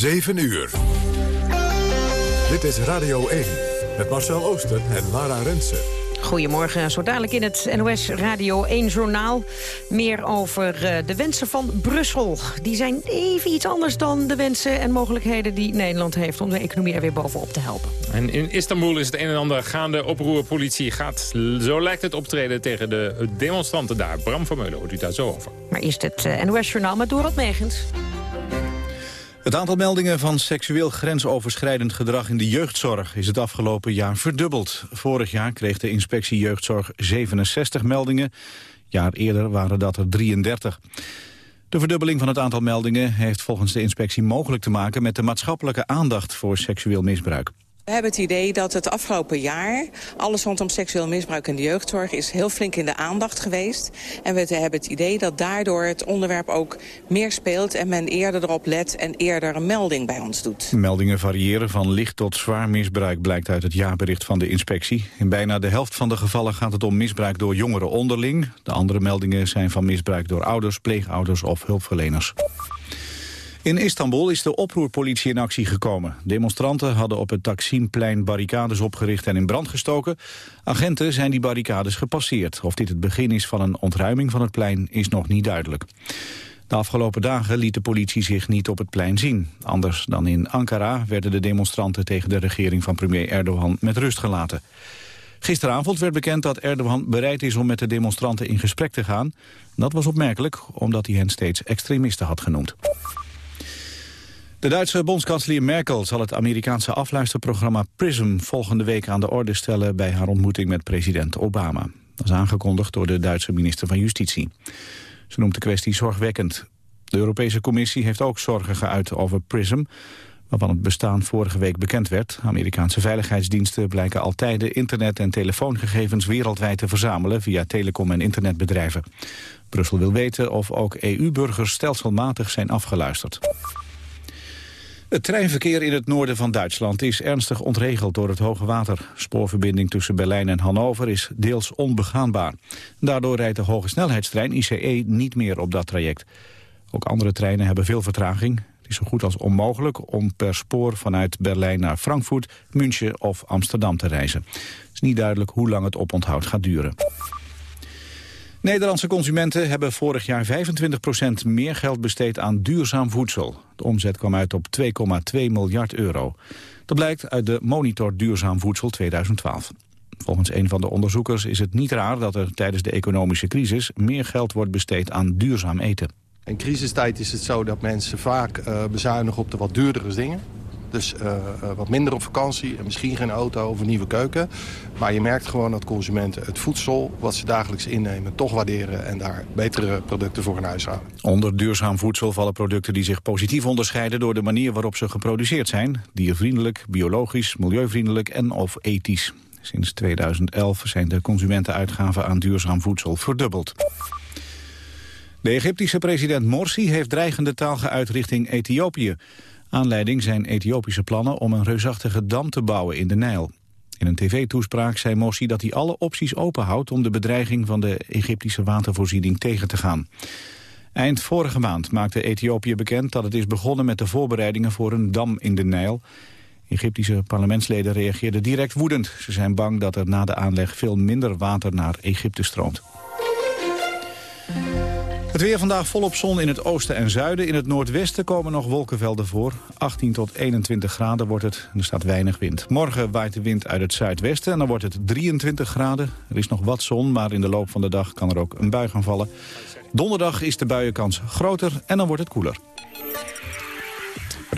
7 uur. Dit is Radio 1 met Marcel Ooster en Lara Rensen. Goedemorgen, zo dadelijk in het NOS Radio 1-journaal. Meer over uh, de wensen van Brussel. Die zijn even iets anders dan de wensen en mogelijkheden die Nederland heeft... om de economie er weer bovenop te helpen. En in Istanbul is het een en ander gaande. Oproerpolitie gaat, zo lijkt het, optreden tegen de demonstranten daar. Bram van Meulen hoort u daar zo over. Maar eerst het uh, NOS-journaal met Dorot Megens. Het aantal meldingen van seksueel grensoverschrijdend gedrag in de jeugdzorg is het afgelopen jaar verdubbeld. Vorig jaar kreeg de inspectie jeugdzorg 67 meldingen. Jaar eerder waren dat er 33. De verdubbeling van het aantal meldingen heeft volgens de inspectie mogelijk te maken met de maatschappelijke aandacht voor seksueel misbruik. We hebben het idee dat het afgelopen jaar... alles rondom seksueel misbruik in de jeugdzorg is heel flink in de aandacht geweest. En we hebben het idee dat daardoor het onderwerp ook meer speelt... en men eerder erop let en eerder een melding bij ons doet. Meldingen variëren van licht tot zwaar misbruik... blijkt uit het jaarbericht van de inspectie. In bijna de helft van de gevallen gaat het om misbruik door jongeren onderling. De andere meldingen zijn van misbruik door ouders, pleegouders of hulpverleners. In Istanbul is de oproerpolitie in actie gekomen. Demonstranten hadden op het Taksimplein barricades opgericht en in brand gestoken. Agenten zijn die barricades gepasseerd. Of dit het begin is van een ontruiming van het plein is nog niet duidelijk. De afgelopen dagen liet de politie zich niet op het plein zien. Anders dan in Ankara werden de demonstranten tegen de regering van premier Erdogan met rust gelaten. Gisteravond werd bekend dat Erdogan bereid is om met de demonstranten in gesprek te gaan. Dat was opmerkelijk, omdat hij hen steeds extremisten had genoemd. De Duitse bondskanselier Merkel zal het Amerikaanse afluisterprogramma PRISM volgende week aan de orde stellen bij haar ontmoeting met president Obama. Dat is aangekondigd door de Duitse minister van Justitie. Ze noemt de kwestie zorgwekkend. De Europese Commissie heeft ook zorgen geuit over PRISM, waarvan het bestaan vorige week bekend werd. Amerikaanse veiligheidsdiensten blijken altijd internet- en telefoongegevens wereldwijd te verzamelen via telecom- en internetbedrijven. Brussel wil weten of ook EU-burgers stelselmatig zijn afgeluisterd. Het treinverkeer in het noorden van Duitsland is ernstig ontregeld door het hoge water. Spoorverbinding tussen Berlijn en Hannover is deels onbegaanbaar. Daardoor rijdt de hoge snelheidstrein ICE niet meer op dat traject. Ook andere treinen hebben veel vertraging. Het is zo goed als onmogelijk om per spoor vanuit Berlijn naar Frankfurt, München of Amsterdam te reizen. Het is niet duidelijk hoe lang het oponthoud gaat duren. Nederlandse consumenten hebben vorig jaar 25% meer geld besteed aan duurzaam voedsel. De omzet kwam uit op 2,2 miljard euro. Dat blijkt uit de Monitor Duurzaam Voedsel 2012. Volgens een van de onderzoekers is het niet raar dat er tijdens de economische crisis meer geld wordt besteed aan duurzaam eten. In crisistijd is het zo dat mensen vaak uh, bezuinigen op de wat duurdere dingen. Dus uh, wat minder op vakantie en misschien geen auto of een nieuwe keuken. Maar je merkt gewoon dat consumenten het voedsel wat ze dagelijks innemen toch waarderen... en daar betere producten voor in huis houden. Onder duurzaam voedsel vallen producten die zich positief onderscheiden... door de manier waarop ze geproduceerd zijn. Diervriendelijk, biologisch, milieuvriendelijk en of ethisch. Sinds 2011 zijn de consumentenuitgaven aan duurzaam voedsel verdubbeld. De Egyptische president Morsi heeft dreigende taal geuit richting Ethiopië. Aanleiding zijn Ethiopische plannen om een reusachtige dam te bouwen in de Nijl. In een tv-toespraak zei Morsi dat hij alle opties openhoudt... om de bedreiging van de Egyptische watervoorziening tegen te gaan. Eind vorige maand maakte Ethiopië bekend dat het is begonnen met de voorbereidingen voor een dam in de Nijl. Egyptische parlementsleden reageerden direct woedend. Ze zijn bang dat er na de aanleg veel minder water naar Egypte stroomt. Het weer vandaag volop zon in het oosten en zuiden. In het noordwesten komen nog wolkenvelden voor. 18 tot 21 graden wordt het en er staat weinig wind. Morgen waait de wind uit het zuidwesten en dan wordt het 23 graden. Er is nog wat zon, maar in de loop van de dag kan er ook een bui gaan vallen. Donderdag is de buienkans groter en dan wordt het koeler.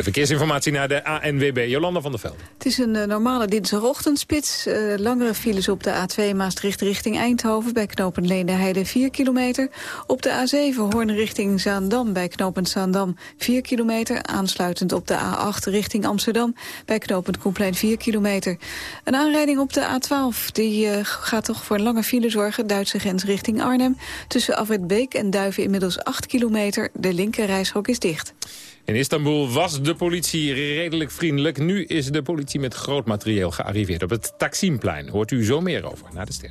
Verkeersinformatie naar de ANWB, Jolanda van der Veld. Het is een uh, normale dinsdagochtendspits. Uh, langere files op de A2 Maastricht richting Eindhoven... bij knooppunt Leende 4 kilometer. Op de A7 Hoorn richting Zaandam bij knooppunt Zaandam 4 kilometer. Aansluitend op de A8 richting Amsterdam bij knooppunt Koenplein 4 kilometer. Een aanrijding op de A12 die uh, gaat toch voor een lange file zorgen. Duitse grens richting Arnhem. Tussen Afwetbeek en Duiven inmiddels 8 kilometer. De linker reishok is dicht. In Istanbul was de politie redelijk vriendelijk. Nu is de politie met groot materieel gearriveerd op het Taksimplein. Hoort u zo meer over na de ster.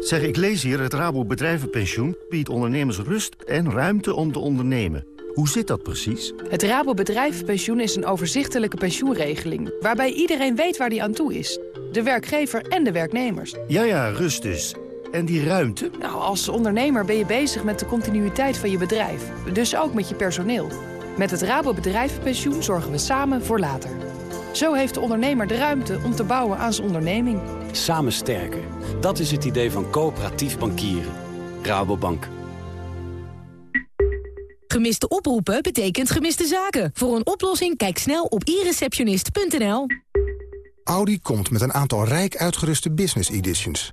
Zeg, ik lees hier, het Rabo Bedrijvenpensioen biedt ondernemers rust en ruimte om te ondernemen. Hoe zit dat precies? Het Rabo Bedrijvenpensioen is een overzichtelijke pensioenregeling... waarbij iedereen weet waar die aan toe is. De werkgever en de werknemers. Ja, ja, rust dus. En die ruimte? Nou, als ondernemer ben je bezig met de continuïteit van je bedrijf. Dus ook met je personeel. Met het Rabo Bedrijvenpensioen zorgen we samen voor later. Zo heeft de ondernemer de ruimte om te bouwen aan zijn onderneming. Samen sterker. Dat is het idee van coöperatief bankieren. Rabobank. Gemiste oproepen betekent gemiste zaken. Voor een oplossing kijk snel op ireceptionist.nl. Audi komt met een aantal rijk uitgeruste business editions.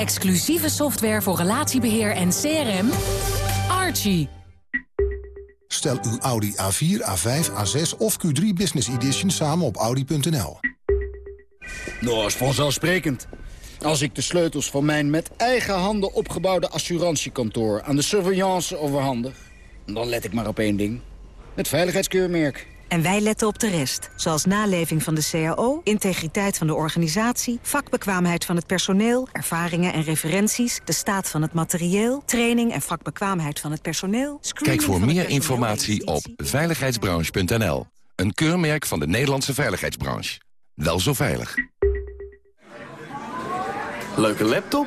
Exclusieve software voor relatiebeheer en CRM. Archie. Stel uw Audi A4, A5, A6 of Q3 Business Edition samen op Audi.nl. Nou, is vanzelfsprekend. Als ik de sleutels van mijn met eigen handen opgebouwde assurantiekantoor... aan de surveillance overhandig, dan let ik maar op één ding. Het veiligheidskeurmerk. En wij letten op de rest, zoals naleving van de CAO, integriteit van de organisatie, vakbekwaamheid van het personeel, ervaringen en referenties, de staat van het materieel, training en vakbekwaamheid van het personeel. Kijk voor meer informatie op veiligheidsbranche.nl. Een keurmerk van de Nederlandse veiligheidsbranche. Wel zo veilig. Leuke laptop?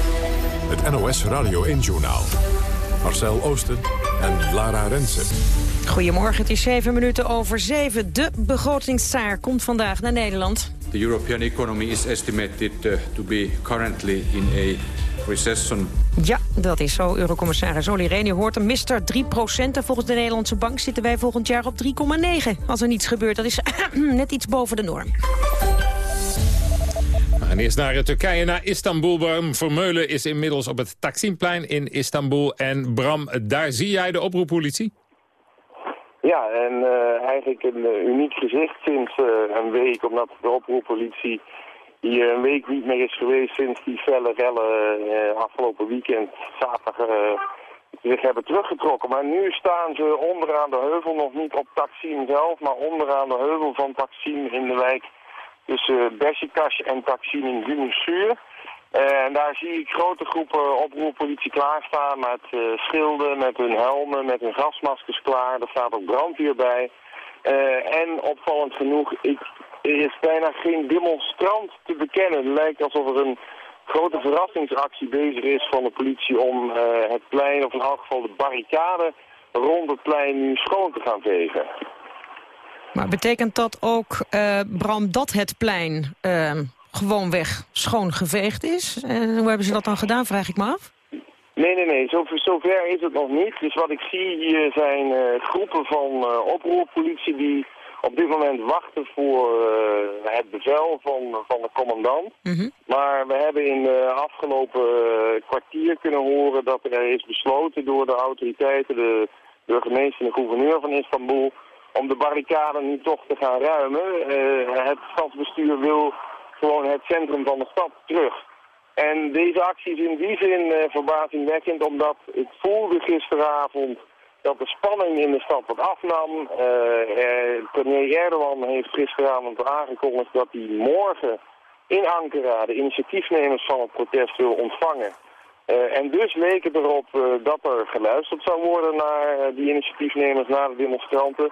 Het NOS Radio 1-journaal. Marcel Oosten en Lara Rensen. Goedemorgen, het is zeven minuten over zeven. De begrotingstaar komt vandaag naar Nederland. The European economy is estimated uh, to be currently in a recession. Ja, dat is zo. Eurocommissaris Olly Rehn, u hoort hem, mister 3 En volgens de Nederlandse bank zitten wij volgend jaar op 3,9. Als er niets gebeurt, dat is net iets boven de norm. En eerst naar Turkije, naar Istanbul. Bram Vermeulen is inmiddels op het Taksimplein in Istanbul. En Bram, daar zie jij de oproeppolitie? Ja, en uh, eigenlijk een uh, uniek gezicht sinds een week, omdat de oproeppolitie hier een week niet meer is geweest sinds die felle rellen afgelopen weekend, zaterdag, zich hebben teruggetrokken. Maar nu staan ze onderaan de heuvel, nog niet op Taksim zelf, maar onderaan de heuvel van Taksim in de wijk tussen Besiktas en Taksim in Gümüşsuur. Uh, en daar zie ik grote groepen oproerpolitie klaarstaan met uh, schilden, met hun helmen, met hun gasmaskers klaar. Er staat ook brandweer bij. En opvallend genoeg, ik, er is bijna geen demonstrant te bekennen. Het lijkt alsof er een grote verrassingsactie bezig is van de politie om het plein, of in elk geval de barricade rond het plein nu schoon te gaan vegen. Maar betekent dat ook, uh, Bram, dat het plein uh, gewoonweg schoon geveegd is? En hoe hebben ze dat dan gedaan, vraag ik me af? Nee, nee, nee. Zover, zover is het nog niet. Dus wat ik zie hier zijn uh, groepen van oproerpolitie die op dit moment wachten voor uh, het bevel van, van de commandant. Mm -hmm. Maar we hebben in de afgelopen kwartier kunnen horen dat er is besloten door de autoriteiten, de burgemeester en de gouverneur van Istanbul om de barricade nu toch te gaan ruimen. Uh, het stadsbestuur wil gewoon het centrum van de stad terug. En deze actie is in die zin uh, verbazingwekkend, omdat ik voelde gisteravond dat de spanning in de stad wat afnam. Uh, premier Erdogan heeft gisteravond aangekondigd dat hij morgen in Ankara de initiatiefnemers van het protest wil ontvangen. En dus leek het erop dat er geluisterd zou worden naar die initiatiefnemers, naar de demonstranten.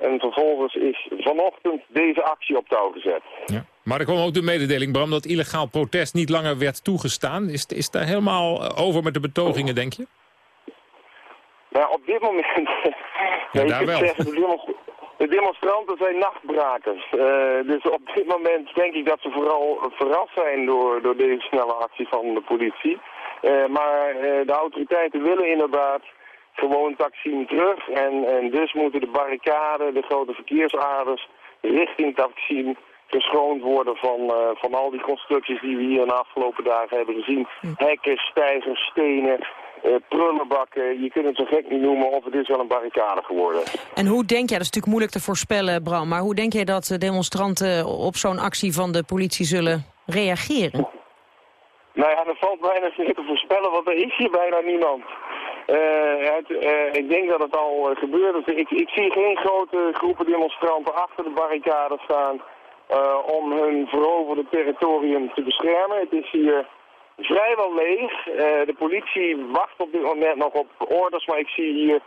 En vervolgens is vanochtend deze actie op touw gezet. Ja. Maar er kwam ook de mededeling, Bram, dat illegaal protest niet langer werd toegestaan. Is, is daar helemaal over met de betogingen, denk je? Nou, op dit moment... ja, daar wel. de, demonst- de demonstranten zijn nachtbrakers. Eh, dus op dit moment denk ik dat ze vooral verrast zijn door, door deze snelle actie van de politie. Eh, maar eh, de autoriteiten willen inderdaad gewoon Taksim terug. En, en dus moeten de barricaden, de grote verkeersaders richting Taksim geschoond worden van, eh, van al die constructies die we hier de afgelopen dagen hebben gezien. Hekken, stijgers, stenen, eh, prullenbakken. Je kunt het zo gek niet noemen of het is wel een barricade geworden. En hoe denk jij, dat is natuurlijk moeilijk te voorspellen, Bram... maar hoe denk jij dat de demonstranten op zo'n actie van de politie zullen reageren? Nou ja, dat valt bijna niet te voorspellen, want er is hier bijna niemand. Eh, het, eh, ik denk dat het al eh, gebeurd is. Ik, ik zie geen grote groepen demonstranten achter de barricade staan om hun veroverde territorium te beschermen. Het is hier vrijwel leeg. De politie wacht op dit moment nog op orders, maar ik zie hier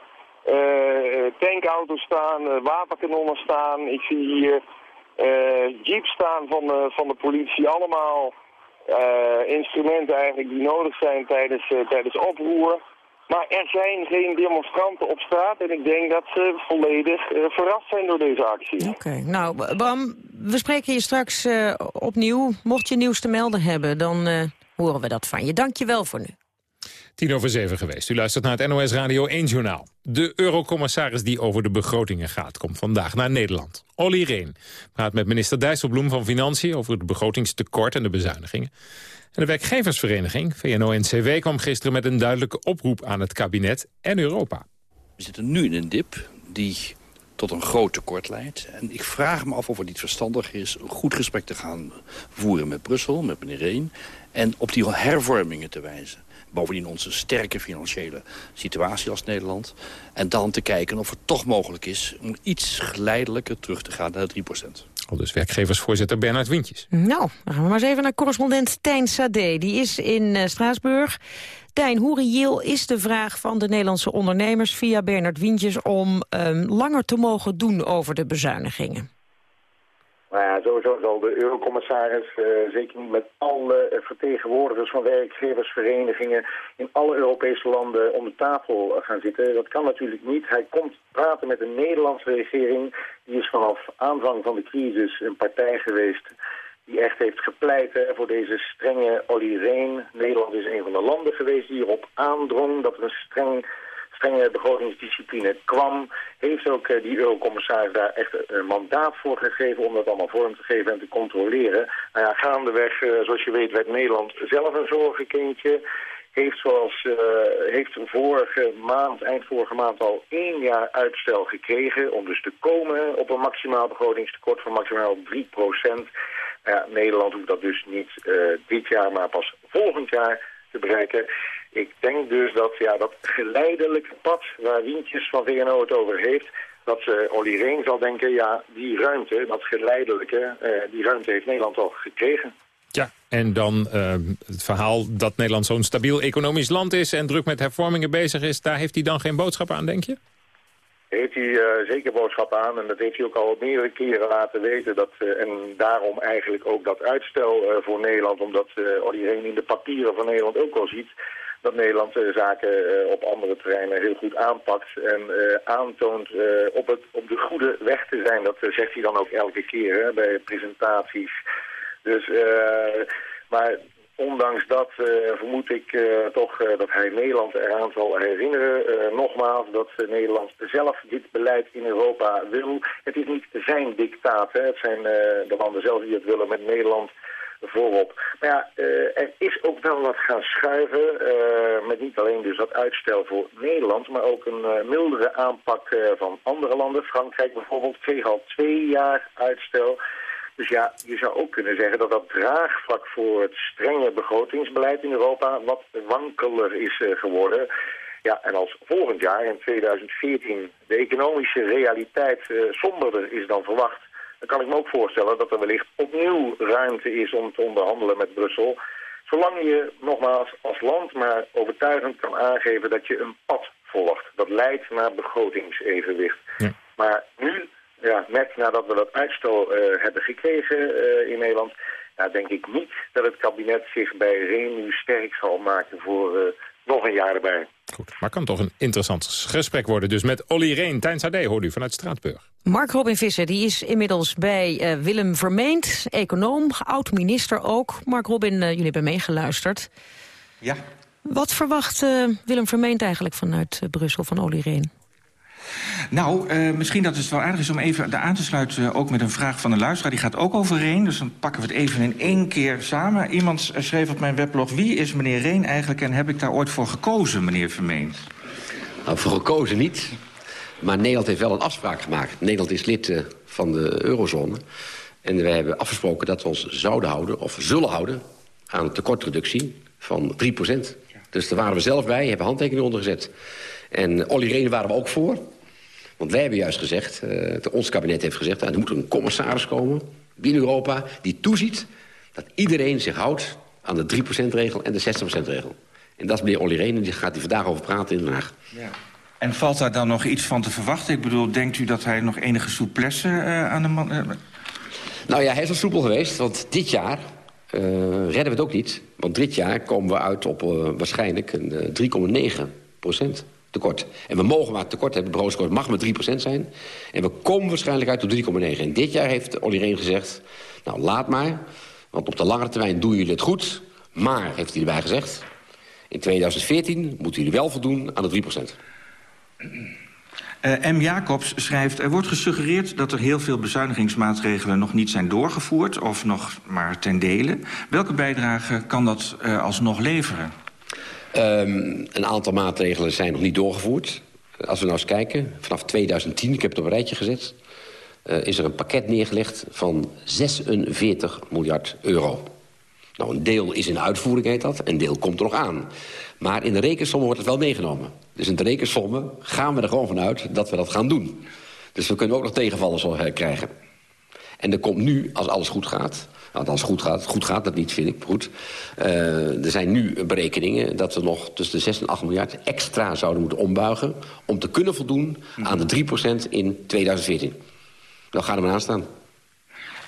tankauto's staan, eh, waterkanonnen staan. Ik zie hier jeeps staan van de, van de politie. Allemaal instrumenten eigenlijk die nodig zijn tijdens, tijdens oproer. Maar er zijn geen demonstranten op straat en ik denk dat ze volledig eh, verrast zijn door deze actie. Oké, nou Bram, we spreken je straks eh, opnieuw. Mocht je nieuws te melden hebben, dan eh, horen we dat van je. Dank je wel voor nu. Tien over zeven geweest. U luistert naar het NOS Radio 1 Journaal. De eurocommissaris die over de begrotingen gaat... komt vandaag naar Nederland. Olly Reen praat met minister Dijsselbloem van Financiën... over het begrotingstekort en de bezuinigingen. En de werkgeversvereniging, VNO-NCW, kwam gisteren met een duidelijke oproep aan het kabinet en Europa. We zitten nu in een dip die tot een groot tekort leidt. En ik vraag me af of het niet verstandig is... een goed gesprek te gaan voeren met Brussel, met meneer Reen... en op die hervormingen te wijzen. Bovendien onze sterke financiële situatie als Nederland. En dan te kijken of het toch mogelijk is... om iets geleidelijker terug te gaan naar de 3% Al dus werkgeversvoorzitter Bernard Wintjes. Nou, dan gaan we maar eens even naar correspondent Tijn Sade. Die is in eh, Straatsburg. Tijn, hoe reëel is de vraag van de Nederlandse ondernemers... via Bernard Wientjes om ehm, langer te mogen doen over de bezuinigingen? Nou ja, sowieso zal de eurocommissaris, eh, zeker niet met alle eh, vertegenwoordigers van werkgeversverenigingen in alle Europese landen om de tafel eh, gaan zitten. Dat kan natuurlijk niet. Hij komt praten met de Nederlandse regering. Die is vanaf aanvang van de crisis een partij geweest die echt heeft gepleit hè, voor deze strenge Olly Reen. Nederland is een van de landen geweest die erop aandrong dat er een streng strenge begrotingsdiscipline kwam, heeft ook uh, die eurocommissaris daar echt een mandaat voor gegeven om dat allemaal vorm te geven en te controleren. Nou ja, gaandeweg, uh, zoals je weet, werd Nederland zelf een zorgenkindje. Heeft zoals heeft vorige maand, eind vorige maand al één jaar uitstel gekregen om dus te komen op een maximaal begrotingstekort van maximaal 3 procent. Ja, Nederland hoeft dat dus niet dit jaar, maar pas volgend jaar te bereiken. Ik denk dus dat ja, dat geleidelijke pad waar Wientjes van VNO het over heeft... dat uh, Olly Reen zal denken, ja, die ruimte, dat geleidelijke, uh, die ruimte heeft Nederland al gekregen. Ja, en dan uh, het verhaal dat Nederland zo'n stabiel economisch land is... en druk met hervormingen bezig is, daar heeft hij dan geen boodschap aan, denk je? heeft hij uh, zeker boodschap aan. En dat heeft hij ook al meerdere keren laten weten. Dat, uh, en daarom eigenlijk ook dat uitstel uh, voor Nederland. Omdat iedereen in de papieren van Nederland ook al ziet dat Nederland zaken uh, op andere terreinen heel goed aanpakt en uh, aantoont op, het, op de goede weg te zijn. Dat zegt hij dan ook elke keer hè, bij presentaties. Dus, maar ondanks dat vermoed ik toch dat hij Nederland eraan zal herinneren. nogmaals dat Nederland zelf dit beleid in Europa wil. Het is niet zijn dictaat. Hè. Het zijn de landen zelf die het willen met Nederland voorop. Maar ja, uh, er is ook wel wat gaan schuiven, uh, met niet alleen dus dat uitstel voor Nederland, maar ook een uh, mildere aanpak van andere landen. Frankrijk bijvoorbeeld kreeg al twee jaar uitstel. Dus ja, je zou ook kunnen zeggen dat dat draagvlak voor het strenge begrotingsbeleid in Europa wat wankeler is geworden. Ja, en als volgend jaar, in 2014, de economische realiteit somberder is dan verwacht dan kan ik me ook voorstellen dat er wellicht opnieuw ruimte is om te onderhandelen met Brussel. Zolang je nogmaals als land maar overtuigend kan aangeven dat je een pad volgt. Dat leidt naar begrotingsevenwicht. Ja. Maar nu, ja, net nadat we dat uitstel uh, hebben gekregen uh, in Nederland... Ja, denk ik niet dat het kabinet zich bij Reen nu sterk zal maken voor uh, nog een jaar erbij. Goed, maar kan toch een interessant gesprek worden. Dus met Olly Reen, Tijn Sade, hoort u vanuit Straatsburg. Mark Robin Visser die is inmiddels bij uh, Willem Vermeend, econoom, oud-minister ook. Mark Robin, uh, jullie hebben meegeluisterd. Ja. Wat verwacht uh, Willem Vermeend eigenlijk vanuit Brussel van Olly Reen? Nou, uh, misschien dat het wel aardig is om even aan te sluiten... Uh, ook met een vraag van een luisteraar. Die gaat ook over Reen, dus dan pakken we het even in één keer samen. Iemand schreef op mijn weblog... wie is meneer Reen eigenlijk en heb ik daar ooit voor gekozen, meneer Vermeend? Nou, voor gekozen niet. Maar Nederland heeft wel een afspraak gemaakt. Nederland is lid uh, van de eurozone. En we hebben afgesproken dat we ons zouden houden, of zullen houden... aan een tekortreductie van 3 procent. Dus daar waren we zelf bij, hebben handtekeningen ondergezet. En Olly Reen waren we ook voor. Want wij hebben juist gezegd, uh, ons kabinet heeft gezegd... er moet een commissaris komen binnen Europa die toeziet... dat iedereen zich houdt aan de 3%-regel en de 60%-regel. En dat is meneer Olly Reen, en die gaat hij vandaag over praten in Den Haag. Ja. En valt daar dan nog iets van te verwachten? Ik bedoel, denkt u dat hij nog enige souplesse uh, aan de man... Uh... Nou ja, hij is al soepel geweest, want dit jaar uh, redden we het ook niet. Want dit jaar komen we uit op waarschijnlijk een 3,9 procent tekort. En we mogen maar tekort hebben, het mag maar 3% zijn. En we komen waarschijnlijk uit op 3,9. En dit jaar heeft Olly Reen gezegd, nou laat maar... want op de lange termijn doen jullie het goed... maar, heeft hij erbij gezegd... in 2014 moeten jullie wel voldoen aan de 3%. Uh, M. Jacobs schrijft... er wordt gesuggereerd dat er heel veel bezuinigingsmaatregelen... nog niet zijn doorgevoerd of nog maar ten dele. Welke bijdrage kan dat uh, alsnog leveren? Um, een aantal maatregelen zijn nog niet doorgevoerd. Als we nou eens kijken, vanaf 2010, ik heb het op een rijtje gezet... Uh, is er een pakket neergelegd van 46 miljard euro. Nou, een deel is in uitvoering, heet dat. Een deel komt er nog aan. Maar in de rekensommen wordt het wel meegenomen. Dus in de rekensommen gaan we er gewoon vanuit dat we dat gaan doen. Dus we kunnen ook nog tegenvallers krijgen. En er komt nu, als alles goed gaat... Als het goed gaat, goed gaat dat niet, vind ik. Goed. Uh, er zijn nu berekeningen dat we nog tussen de 6 en 8 miljard extra zouden moeten ombuigen... om te kunnen voldoen aan de 3% in 2014. Nou, ga er maar aan staan.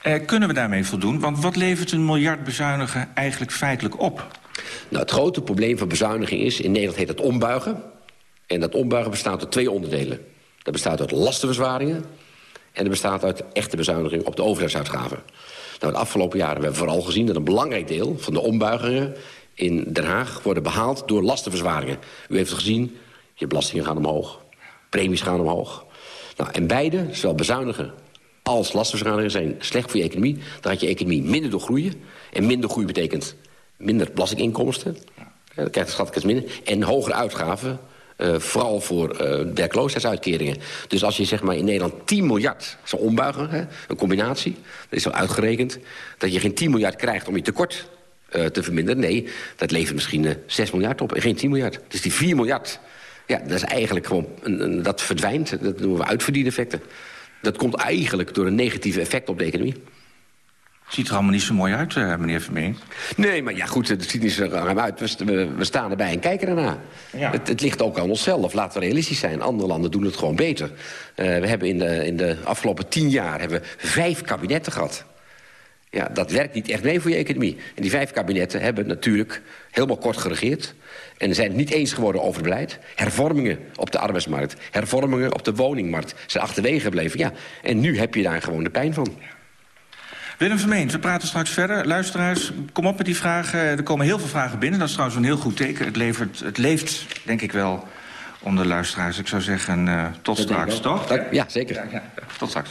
Uh, kunnen we daarmee voldoen? Want wat levert een miljard bezuinigen eigenlijk feitelijk op? Nou, het grote probleem van bezuiniging is... in Nederland heet het ombuigen. En dat ombuigen bestaat uit twee onderdelen. Dat bestaat uit lastenverzwaringen... en dat bestaat uit echte bezuiniging op de overheidsuitgaven. Nou, de afgelopen jaren hebben we vooral gezien dat een belangrijk deel van de ombuigingen in Den Haag worden behaald door lastenverzwaringen. U heeft het gezien, je belastingen gaan omhoog, premies gaan omhoog. Nou, en beide, zowel bezuinigen als lastenverzwaringen, zijn slecht voor je economie. Dan gaat je economie minder door groeien. En minder groei betekent minder belastinginkomsten. Dan krijgt de schatkast minder. En hogere uitgaven Uh, vooral voor uh, werkloosheidsuitkeringen. Dus als je zeg maar in Nederland 10 miljard zou ombuigen, hè, een combinatie... dan is al uitgerekend dat je geen 10 miljard krijgt om je tekort uh, te verminderen. Nee, dat levert misschien 6 miljard op en geen 10 miljard. Dus die 4 miljard, ja, dat is eigenlijk gewoon... Een, een, dat verdwijnt, dat noemen we uitverdieneffecten. Dat komt eigenlijk door een negatieve effect op de economie. Ziet er allemaal niet zo mooi uit, uh, meneer Vermeen. Nee, maar ja, goed, het ziet niet zo ruim uit. We, we staan erbij en kijken ernaar. Ja. Het, het, ligt ook aan onszelf. Laten we realistisch zijn. Andere landen doen het gewoon beter. Uh, we hebben in de, in de afgelopen tien jaar hebben we vijf kabinetten gehad. Ja, dat werkt niet echt mee voor je economie. En die vijf kabinetten hebben natuurlijk helemaal kort geregeerd. En zijn het niet eens geworden over het beleid. Hervormingen op de arbeidsmarkt. Hervormingen op de woningmarkt. Zijn achterwege gebleven. Ja, en nu heb je daar gewoon de pijn van. Willem Vermeend, we praten straks verder. Luisteraars, kom op met die vragen. Er komen heel veel vragen binnen. Dat is trouwens een heel goed teken. Het, levert, het leeft, denk ik wel, onder luisteraars. Ik zou zeggen, uh, tot dat straks, toch? Ja, zeker. Ja, ja. Tot straks.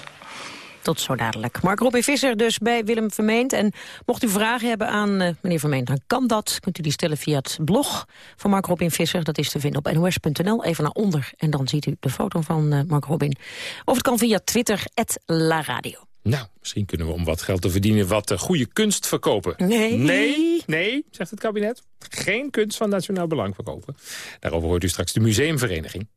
Tot zo dadelijk. Mark Robin Visser dus bij Willem Vermeend. En mocht u vragen hebben aan uh, meneer Vermeend, dan kan dat. Kunt u die stellen via het blog van Mark Robin Visser. Dat is te vinden op nos.nl. Even naar onder en dan ziet u de foto van uh, Mark Robin. Of het kan via Twitter, La Radio. Nou, misschien kunnen we om wat geld te verdienen wat uh, goede kunst verkopen. Nee. Nee, nee, zegt het kabinet. Geen kunst van nationaal belang verkopen. Daarover hoort u straks de museumvereniging.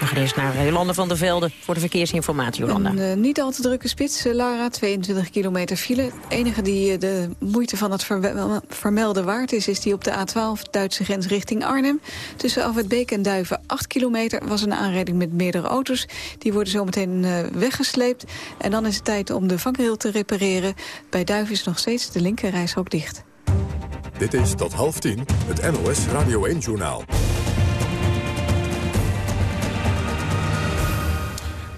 We gaan eerst naar Jolande van der Velde voor de verkeersinformatie, Jolanda. Een uh, niet al te drukke spits, uh, Lara, 22 kilometer file. Het enige die uh, de moeite van het ver vermelden waard is... is die op de A12, Duitse grens richting Arnhem. Tussen Afwetbeek en Duiven 8 kilometer was een aanrijding met meerdere auto's. Die worden zometeen weggesleept. En dan is het tijd om de vangrail te repareren. Bij Duiven is nog steeds de linkerreis ook dicht. Dit is tot half tien het NOS Radio 1-journaal.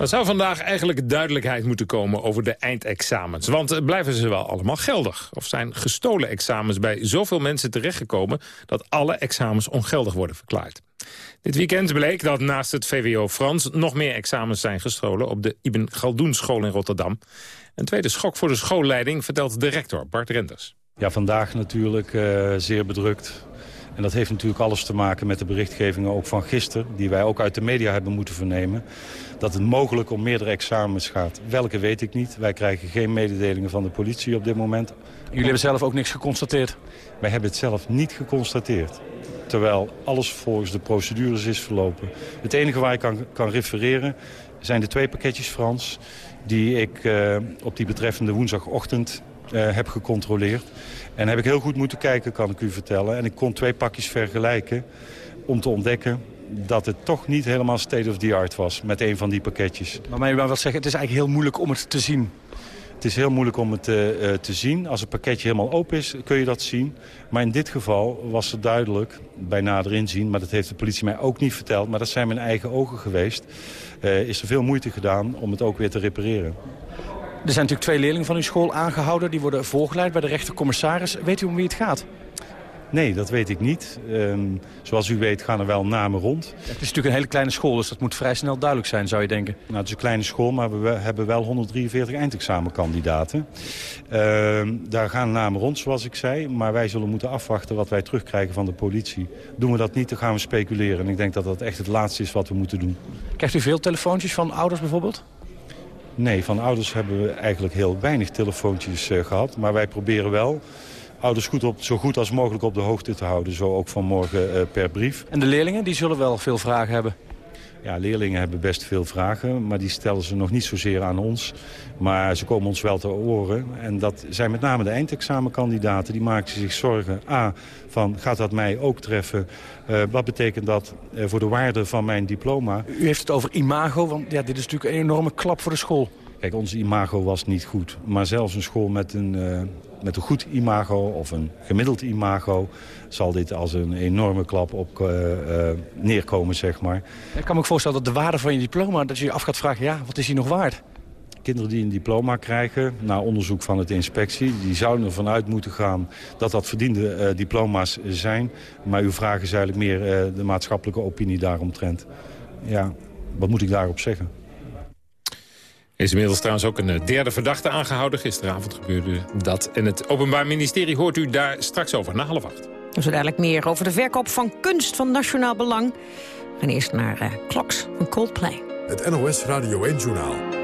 Er zou vandaag eigenlijk duidelijkheid moeten komen over de eindexamens. Want blijven ze wel allemaal geldig? Of zijn gestolen examens bij zoveel mensen terechtgekomen... dat alle examens ongeldig worden verklaard? Dit weekend bleek dat naast het VWO Frans... nog meer examens zijn gestolen op de Ibn Galdoen school in Rotterdam. Een tweede schok voor de schoolleiding vertelt de rector Bart Renders. Ja, vandaag natuurlijk uh, zeer bedrukt. En dat heeft natuurlijk alles te maken met de berichtgevingen ook van gisteren... die wij ook uit de media hebben moeten vernemen. Dat het mogelijk om meerdere examens gaat. Welke weet ik niet. Wij krijgen geen mededelingen van de politie op dit moment. Jullie hebben zelf ook niks geconstateerd? Wij hebben het zelf niet geconstateerd. Terwijl alles volgens de procedures is verlopen. Het enige waar ik kan, kan refereren zijn de twee pakketjes Frans... die ik uh, op die betreffende woensdagochtend uh, heb gecontroleerd. En heb ik heel goed moeten kijken, kan ik u vertellen. En ik kon twee pakjes vergelijken om te ontdekken dat het toch niet helemaal state of the art was met een van die pakketjes. Maar mij wil wel zeggen, het is eigenlijk heel moeilijk om het te zien. Het is heel moeilijk om het uh, te zien. Als het pakketje helemaal open is, kun je dat zien. Maar in dit geval was het duidelijk, bij nader inzien... maar dat heeft de politie mij ook niet verteld... maar dat zijn mijn eigen ogen geweest... Uh, is er veel moeite gedaan om het ook weer te repareren. Er zijn natuurlijk twee leerlingen van uw school aangehouden. Die worden voorgeleid bij de rechtercommissaris. Weet u om wie het gaat? Nee, dat weet ik niet. Um, zoals u weet gaan er wel namen rond. Het is natuurlijk een hele kleine school, dus dat moet vrij snel duidelijk zijn, zou je denken. Nou, het is een kleine school, maar we hebben wel 143 eindexamenkandidaten. Um, daar gaan namen rond, zoals ik zei. Maar wij zullen moeten afwachten wat wij terugkrijgen van de politie. Doen we dat niet, dan gaan we speculeren. En ik denk dat dat echt het laatste is wat we moeten doen. Krijgt u veel telefoontjes van ouders bijvoorbeeld? Nee, van ouders hebben we eigenlijk heel weinig telefoontjes uh, gehad. Maar wij proberen wel ouders goed op, zo goed als mogelijk op de hoogte te houden. Zo ook vanmorgen uh, per brief. En de leerlingen, die zullen wel veel vragen hebben? Ja, leerlingen hebben best veel vragen, maar die stellen ze nog niet zozeer aan ons. Maar ze komen ons wel te oren. En dat zijn met name de eindexamenkandidaten. Die maken zich zorgen. A, van gaat dat mij ook treffen? Uh, wat betekent dat uh, voor de waarde van mijn diploma? U heeft het over imago, want ja, dit is natuurlijk een enorme klap voor de school. Kijk, onze imago was niet goed. Maar zelfs een school met een, uh, met een goed imago of een gemiddeld imago... zal dit als een enorme klap op uh, uh, neerkomen, zeg maar. Ik kan me ook voorstellen dat de waarde van je diploma... dat je je af gaat vragen, ja, wat is die nog waard? Kinderen die een diploma krijgen, na onderzoek van het inspectie... die zouden ervan uit moeten gaan dat dat verdiende uh, diploma's zijn. Maar uw vraag is eigenlijk meer de maatschappelijke opinie daaromtrent. Ja, wat moet ik daarop zeggen? Er is inmiddels trouwens ook een derde verdachte aangehouden. Gisteravond gebeurde dat. En het Openbaar Ministerie hoort u daar straks over, na half acht. Dus dadelijk meer over de verkoop van kunst van nationaal belang. Gaan eerst naar uh, Kloks van Coldplay. Het NOS Radio 1-journaal.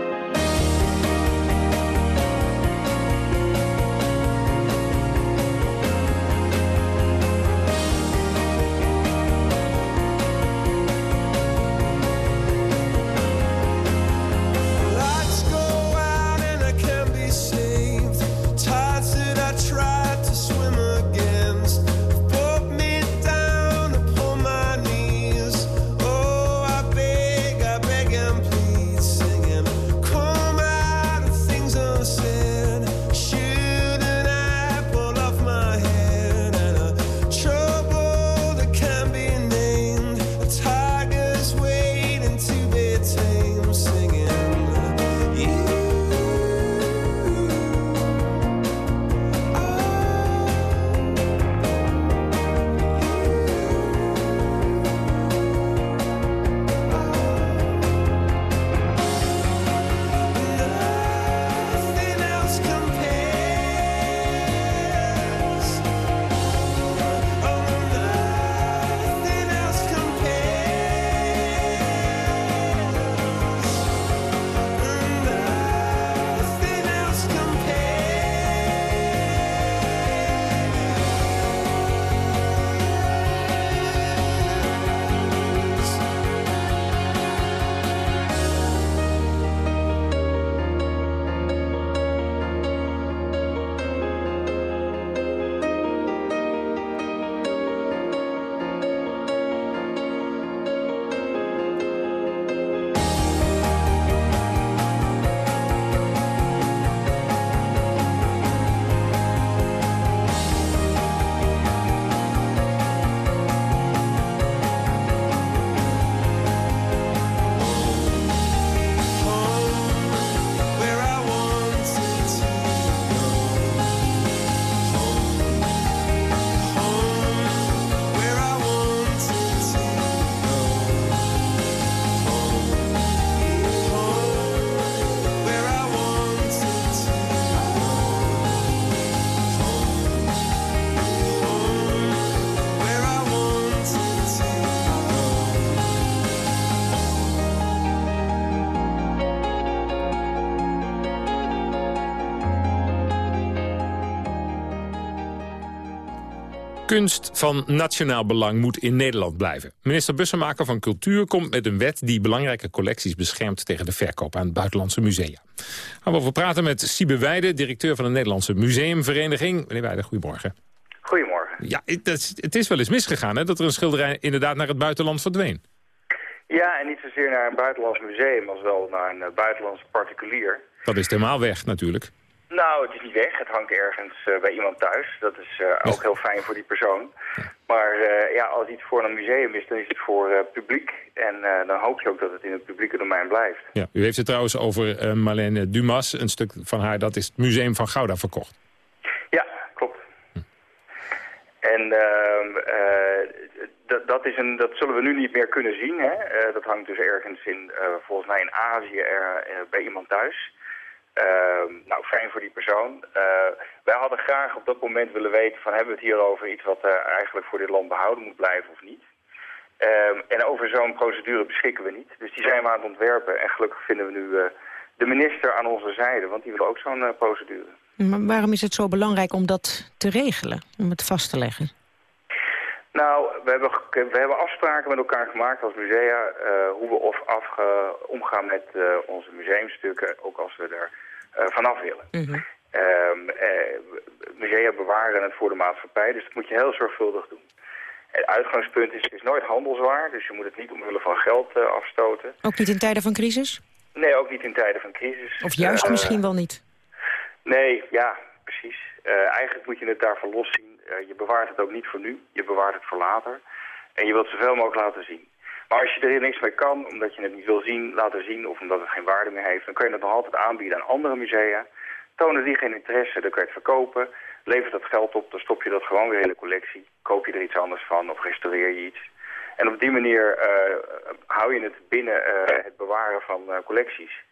Kunst van nationaal belang moet in Nederland blijven. Minister Bussemaker van Cultuur komt met een wet... die belangrijke collecties beschermt tegen de verkoop aan buitenlandse musea. Gaan we over praten met Siebe Weide, directeur van de Nederlandse Museumvereniging. Meneer Weide, goedemorgen. Goedemorgen. Ja, het is, het is wel eens misgegaan hè, dat er een schilderij inderdaad naar het buitenland verdween. Ja, en niet zozeer naar een buitenlands museum als wel naar een uh, buitenlands particulier. Dat is helemaal weg natuurlijk. Nou, het is niet weg. Het hangt ergens uh, bij iemand thuis. Dat is uh, ook heel fijn voor die persoon. Maar uh, ja, als iets voor een museum is, dan is het voor publiek. En dan hoop je ook dat het in het publieke domein blijft. Ja, u heeft het trouwens over Marlene Dumas. Een stuk van haar, dat is het museum van Gouda verkocht. Ja, klopt. Hm. En dat, is een, dat zullen we nu niet meer kunnen zien. Hè? dat hangt dus ergens in, volgens mij in Azië, bij iemand thuis. Uh, nou, fijn voor die persoon. Uh, wij hadden graag op dat moment willen weten van hebben we het hier over iets wat uh, eigenlijk voor dit land behouden moet blijven of niet. Uh, en over zo'n procedure beschikken we niet. Dus die zijn we aan het ontwerpen en gelukkig vinden we nu uh, de minister aan onze zijde, want die wil ook zo'n procedure. Maar waarom is het zo belangrijk om dat te regelen, om het vast te leggen? Nou, we hebben, we hebben afspraken met elkaar gemaakt als musea hoe we of afge, omgaan met onze museumstukken, ook als we er vanaf willen. Mm -hmm. musea bewaren het voor de maatschappij, dus dat moet je heel zorgvuldig doen. Het uitgangspunt is, is nooit handelswaar, dus je moet het niet omwille van geld uh, afstoten. Ook niet in tijden van crisis? Nee, ook niet in tijden van crisis. Of juist uh, misschien wel niet? Nee, ja, precies. Uh, eigenlijk moet je het daarvan los zien. je bewaart het ook niet voor nu, je bewaart het voor later. En je wilt zoveel mogelijk laten zien. Maar als je er niks mee kan, omdat je het niet wil zien, laten zien of omdat het geen waarde meer heeft, dan kun je het nog altijd aanbieden aan andere musea. Tonen die geen interesse, dan kun je het verkopen. Levert dat geld op, dan stop je dat gewoon weer in de collectie. Koop je er iets anders van of restaureer je iets. En op die manier uh, hou je het binnen uh, het bewaren van uh, collecties.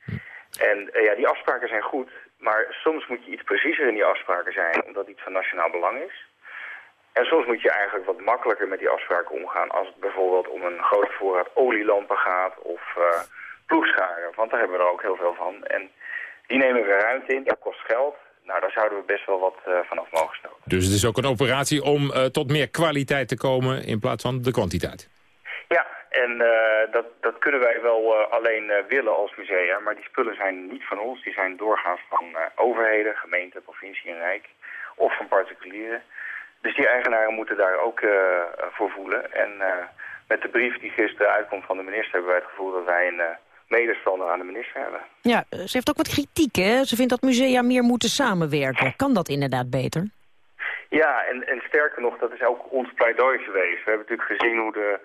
En ja, die afspraken zijn goed, maar soms moet je iets preciezer in die afspraken zijn, omdat iets van nationaal belang is. En soms moet je eigenlijk wat makkelijker met die afspraken omgaan als het bijvoorbeeld om een grote voorraad olielampen gaat of uh, ploegscharen. Want daar hebben we er ook heel veel van. En die nemen we ruimte in, dat kost geld. Nou, daar zouden we best wel wat uh, vanaf mogen stoten. Dus het is ook een operatie om uh, tot meer kwaliteit te komen in plaats van de kwantiteit? Ja, en dat, dat kunnen wij wel alleen willen als musea. Maar die spullen zijn niet van ons. Die zijn doorgaans van overheden, gemeenten, provincie en rijk. Of van particulieren. Dus die eigenaren moeten daar ook uh, voor voelen. En uh, met de brief die gisteren uitkomt van de minister... hebben wij het gevoel dat wij een uh, medestander aan de minister hebben. Ja, ze heeft ook wat kritiek, hè? Ze vindt dat musea meer moeten samenwerken. Kan dat inderdaad beter? Ja, en, en sterker nog, dat is ook ons pleidooi geweest. We hebben natuurlijk gezien hoe de...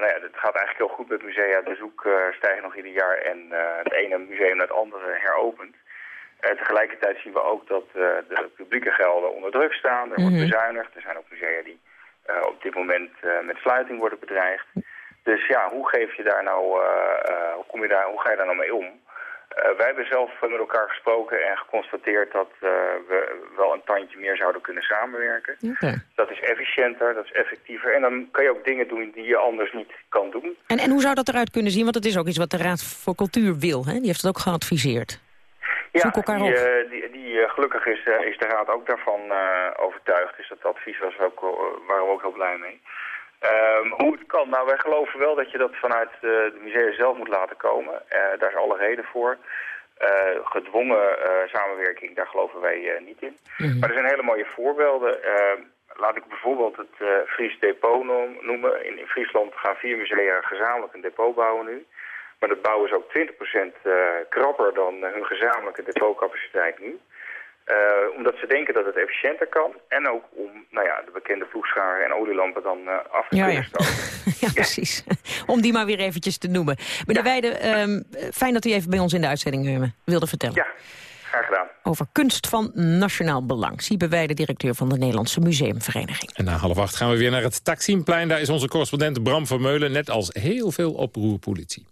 nou ja, het gaat eigenlijk heel goed met musea. De zoek stijgt nog ieder jaar en het ene museum naar het andere heropent. Uh, tegelijkertijd zien we ook dat uh, de publieke gelden onder druk staan. Er wordt mm -hmm. bezuinigd. Er zijn ook musea die uh, op dit moment met sluiting worden bedreigd. Dus ja, hoe geef je daar nou, hoe, kom je daar, hoe ga je daar nou mee om? wij hebben zelf met elkaar gesproken en geconstateerd dat we wel een tandje meer zouden kunnen samenwerken. Okay. Dat is efficiënter, dat is effectiever. En dan kan je ook dingen doen die je anders niet kan doen. En, en hoe zou dat eruit kunnen zien? Want het is ook iets wat de Raad voor Cultuur wil. Hè? Die heeft het ook geadviseerd. Ja, die, uh, die, die uh, gelukkig is, uh, is de Raad ook daarvan overtuigd. Dus dat advies was ook, waren we ook heel blij mee. Um, hoe het kan? Nou, wij geloven wel dat je dat vanuit de musea zelf moet laten komen. daar is alle reden voor. gedwongen samenwerking, daar geloven wij niet in. Mm -hmm. Maar er zijn hele mooie voorbeelden. Ehm, laat ik bijvoorbeeld het Fries Depot noemen. In, in Friesland gaan vier musea gezamenlijk een depot bouwen nu. Maar dat bouwen is ook 20% uh, krapper dan uh, hun gezamenlijke depotcapaciteit nu. Uh, omdat ze denken dat het efficiënter kan. En ook om nou ja, de bekende vloegscharen en olielampen dan af te ja, kunnen ja. ja, precies. om die maar weer eventjes te noemen. Meneer ja. Weide, um, fijn dat u even bij ons in de uitzending wilde vertellen. Ja, graag gedaan. Over kunst van nationaal belang. Siebe Weide, directeur van de Nederlandse Museumvereniging. En na half acht gaan we weer naar het Taksimplein. Daar is onze correspondent Bram Vermeulen, net als heel veel oproerpolitie.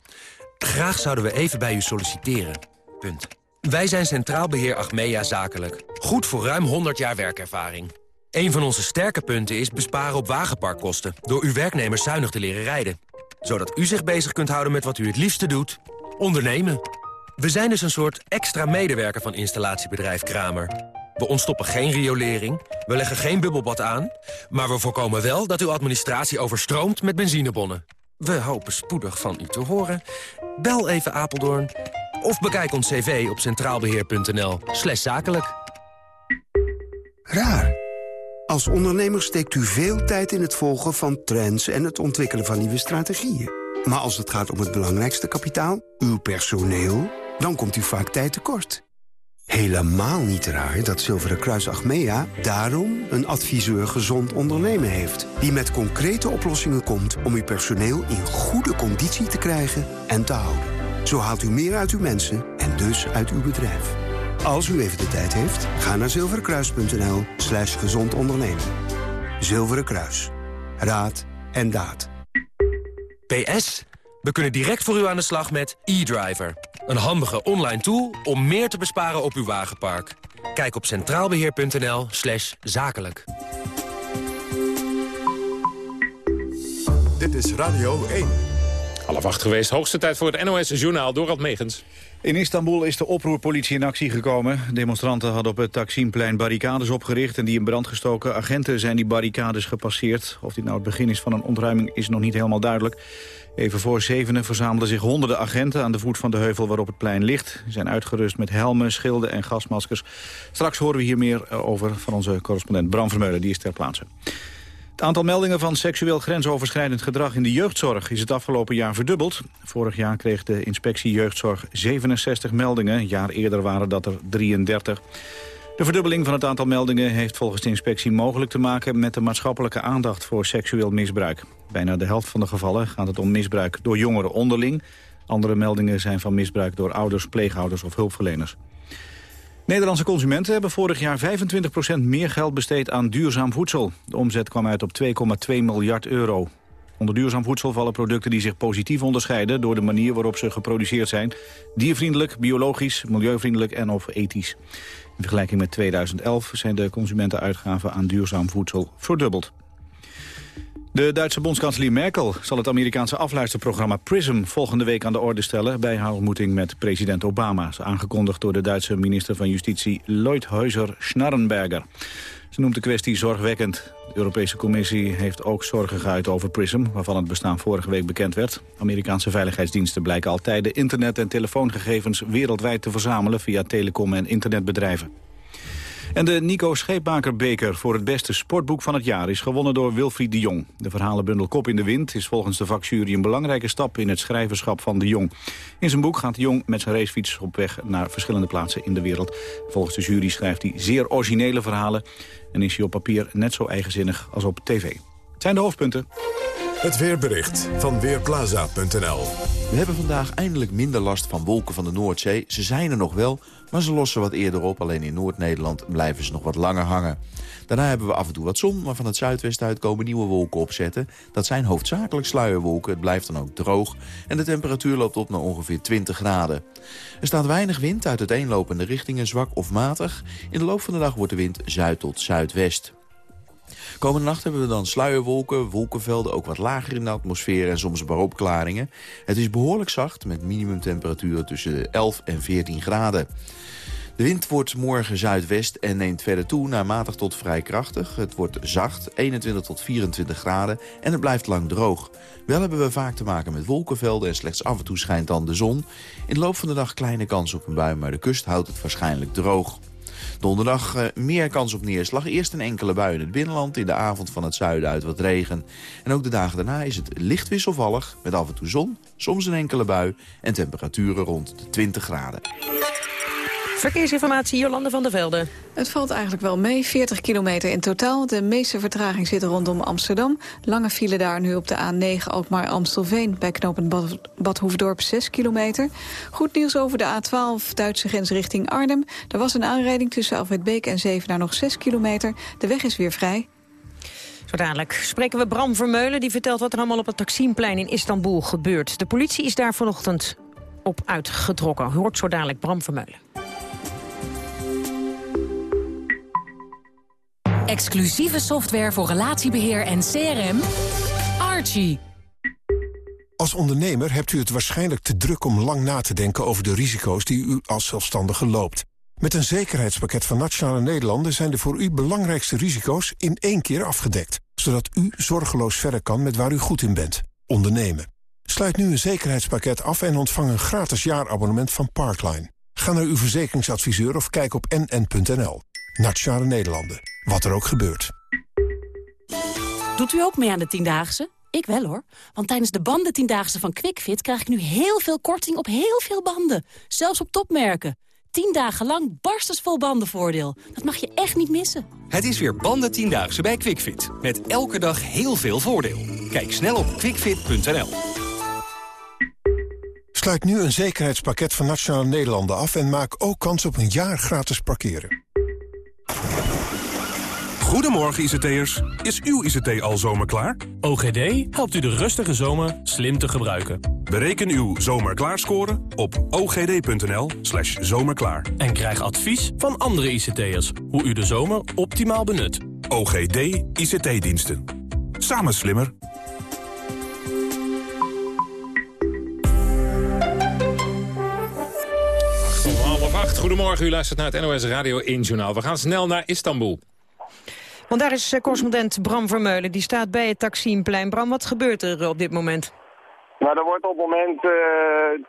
Graag zouden we even bij u solliciteren. Punt. Wij zijn Centraal Beheer Achmea Zakelijk. Goed voor ruim 100 jaar werkervaring. Een van onze sterke punten is besparen op wagenparkkosten... door uw werknemers zuinig te leren rijden. Zodat u zich bezig kunt houden met wat u het liefste doet. Ondernemen. We zijn dus een soort extra medewerker van installatiebedrijf Kramer. We ontstoppen geen riolering, we leggen geen bubbelbad aan... maar we voorkomen wel dat uw administratie overstroomt met benzinebonnen. We hopen spoedig van u te horen. Bel even Apeldoorn of bekijk ons cv op centraalbeheer.nl slash zakelijk. Raar. Als ondernemer steekt u veel tijd in het volgen van trends... en het ontwikkelen van nieuwe strategieën. Maar als het gaat om het belangrijkste kapitaal, uw personeel... dan komt u vaak tijd tekort. Helemaal niet raar dat Zilveren Kruis Achmea daarom een adviseur gezond ondernemen heeft. Die met concrete oplossingen komt om uw personeel in goede conditie te krijgen en te houden. Zo haalt u meer uit uw mensen en dus uit uw bedrijf. Als u even de tijd heeft, ga naar zilverenkruis.nl slash gezond ondernemen. Zilveren Kruis. Raad en daad. PS, we kunnen direct voor u aan de slag met e-driver. Een handige online tool om meer te besparen op uw wagenpark. Kijk op centraalbeheer.nl slash zakelijk. Dit is Radio 1. Half acht geweest, hoogste tijd voor het NOS-journaal Dorald Megens. In Istanbul is de oproerpolitie in actie gekomen. Demonstranten hadden op het Taksimplein barricades opgericht... en die in brand gestoken agenten zijn die barricades gepasseerd. Of dit nou het begin is van een ontruiming is nog niet helemaal duidelijk. Even voor zevenen verzamelden zich honderden agenten... aan de voet van de heuvel waarop het plein ligt. Ze zijn uitgerust met helmen, schilden en gasmaskers. Straks horen we hier meer over van onze correspondent Bram Vermeulen. Die is ter plaatse. Het aantal meldingen van seksueel grensoverschrijdend gedrag in de jeugdzorg is het afgelopen jaar verdubbeld. Vorig jaar kreeg de inspectie jeugdzorg 67 meldingen, een jaar eerder waren dat er 33. De verdubbeling van het aantal meldingen heeft volgens de inspectie mogelijk te maken met de maatschappelijke aandacht voor seksueel misbruik. Bijna de helft van de gevallen gaat het om misbruik door jongeren onderling. Andere meldingen zijn van misbruik door ouders, pleegouders of hulpverleners. Nederlandse consumenten hebben vorig jaar 25% meer geld besteed aan duurzaam voedsel. De omzet kwam uit op 2,2 miljard euro. Onder duurzaam voedsel vallen producten die zich positief onderscheiden... door de manier waarop ze geproduceerd zijn. Diervriendelijk, biologisch, milieuvriendelijk en of ethisch. In vergelijking met 2011 zijn de consumentenuitgaven aan duurzaam voedsel verdubbeld. De Duitse bondskanselier Merkel zal het Amerikaanse afluisterprogramma PRISM volgende week aan de orde stellen bij haar ontmoeting met president Obama. Is aangekondigd door de Duitse minister van Justitie Leuthäuser Schnarrenberger. Ze noemt de kwestie zorgwekkend. De Europese Commissie heeft ook zorgen geuit over PRISM, waarvan het bestaan vorige week bekend werd. Amerikaanse veiligheidsdiensten blijken altijd de internet- en telefoongegevens wereldwijd te verzamelen via telecom- en internetbedrijven. En de Nico Scheepmakerbeker voor het beste sportboek van het jaar... is gewonnen door Wilfried de Jong. De verhalenbundel Kop in de Wind is volgens de vakjury... een belangrijke stap in het schrijverschap van de Jong. In zijn boek gaat de Jong met zijn racefiets op weg... naar verschillende plaatsen in de wereld. Volgens de jury schrijft hij zeer originele verhalen... en is hij op papier net zo eigenzinnig als op tv. Het zijn de hoofdpunten. Het weerbericht van Weerplaza.nl We hebben vandaag eindelijk minder last van wolken van de Noordzee. Ze zijn er nog wel, maar ze lossen wat eerder op. Alleen in Noord-Nederland blijven ze nog wat langer hangen. Daarna hebben we af en toe wat zon, maar van het zuidwesten uit komen nieuwe wolken opzetten. Dat zijn hoofdzakelijk sluierwolken. Het blijft dan ook droog en de temperatuur loopt op naar ongeveer 20 graden. Er staat weinig wind uit uiteenlopende richtingen, zwak of matig. In de loop van de dag wordt de wind zuid tot zuidwest. Komende nacht hebben we dan sluierwolken, wolkenvelden, ook wat lager in de atmosfeer en soms een. Het is behoorlijk zacht met minimumtemperaturen tussen 11 en 14 graden. De wind wordt morgen zuidwest en neemt verder toe naar matig tot vrij krachtig. Het wordt zacht, 21 tot 24 graden en het blijft lang droog. Wel hebben we vaak te maken met wolkenvelden en slechts af en toe schijnt dan de zon. In de loop van de dag kleine kans op een bui, maar de kust houdt het waarschijnlijk droog. Donderdag uh, meer kans op neerslag. Eerst een enkele bui in het binnenland. In de avond van het zuiden uit wat regen. En ook de dagen daarna is het licht wisselvallig. Met af en toe zon, soms een enkele bui. En temperaturen rond de 20 graden. Verkeersinformatie, Jolande van der Velde. Het valt eigenlijk wel mee, 40 kilometer in totaal. De meeste vertraging zit rondom Amsterdam. Lange file daar nu op de A9 Alkmaar-Amstelveen... bij knooppunt Bad, Hoefdorp 6 kilometer. Goed nieuws over de A12 Duitse grens richting Arnhem. Er was een aanrijding tussen Alfredbeek en Zevenaar nog 6 kilometer. De weg is weer vrij. Zo dadelijk spreken we Bram Vermeulen. Die vertelt wat er allemaal op het Taksimplein in Istanbul gebeurt. De politie is daar vanochtend op uitgetrokken. Hoort zo dadelijk Bram Vermeulen. Exclusieve software voor relatiebeheer en CRM. Archie. Als ondernemer hebt u het waarschijnlijk te druk om lang na te denken over de risico's die u als zelfstandige loopt. Met een zekerheidspakket van Nationale Nederlanden zijn de voor u belangrijkste risico's in één keer afgedekt. Zodat u zorgeloos verder kan met waar u goed in bent. Ondernemen. Sluit nu een zekerheidspakket af en ontvang een gratis jaarabonnement van Parkline. Ga naar uw verzekeringsadviseur of kijk op nn.nl. Nationale Nederlanden. Wat er ook gebeurt. Doet u ook mee aan de Tiendaagse? Ik wel hoor. Want tijdens de banden Tiendaagse van QuickFit... krijg ik nu heel veel korting op heel veel banden. Zelfs op topmerken. 10 dagen lang barstensvol bandenvoordeel. Dat mag je echt niet missen. Het is weer banden Tiendaagse bij QuickFit. Met elke dag heel veel voordeel. Kijk snel op quickfit.nl. Sluit nu een zekerheidspakket van Nationale Nederlanden af... en maak ook kans op een jaar gratis parkeren. Goedemorgen ICT'ers. Is uw ICT al zomerklaar? OGD helpt u de rustige zomer slim te gebruiken. Bereken uw zomerklaarscore op ogd.nl slash zomerklaar. En krijg advies van andere ICT'ers hoe u de zomer optimaal benut. OGD ICT-diensten. Samen slimmer. Goedemorgen, u luistert naar het NOS Radio 1 Journaal. We gaan snel naar Istanbul. Want daar is eh, correspondent Bram Vermeulen. Die staat bij het Taksimplein. Bram, wat gebeurt er op dit moment? Nou, er wordt op het moment uh,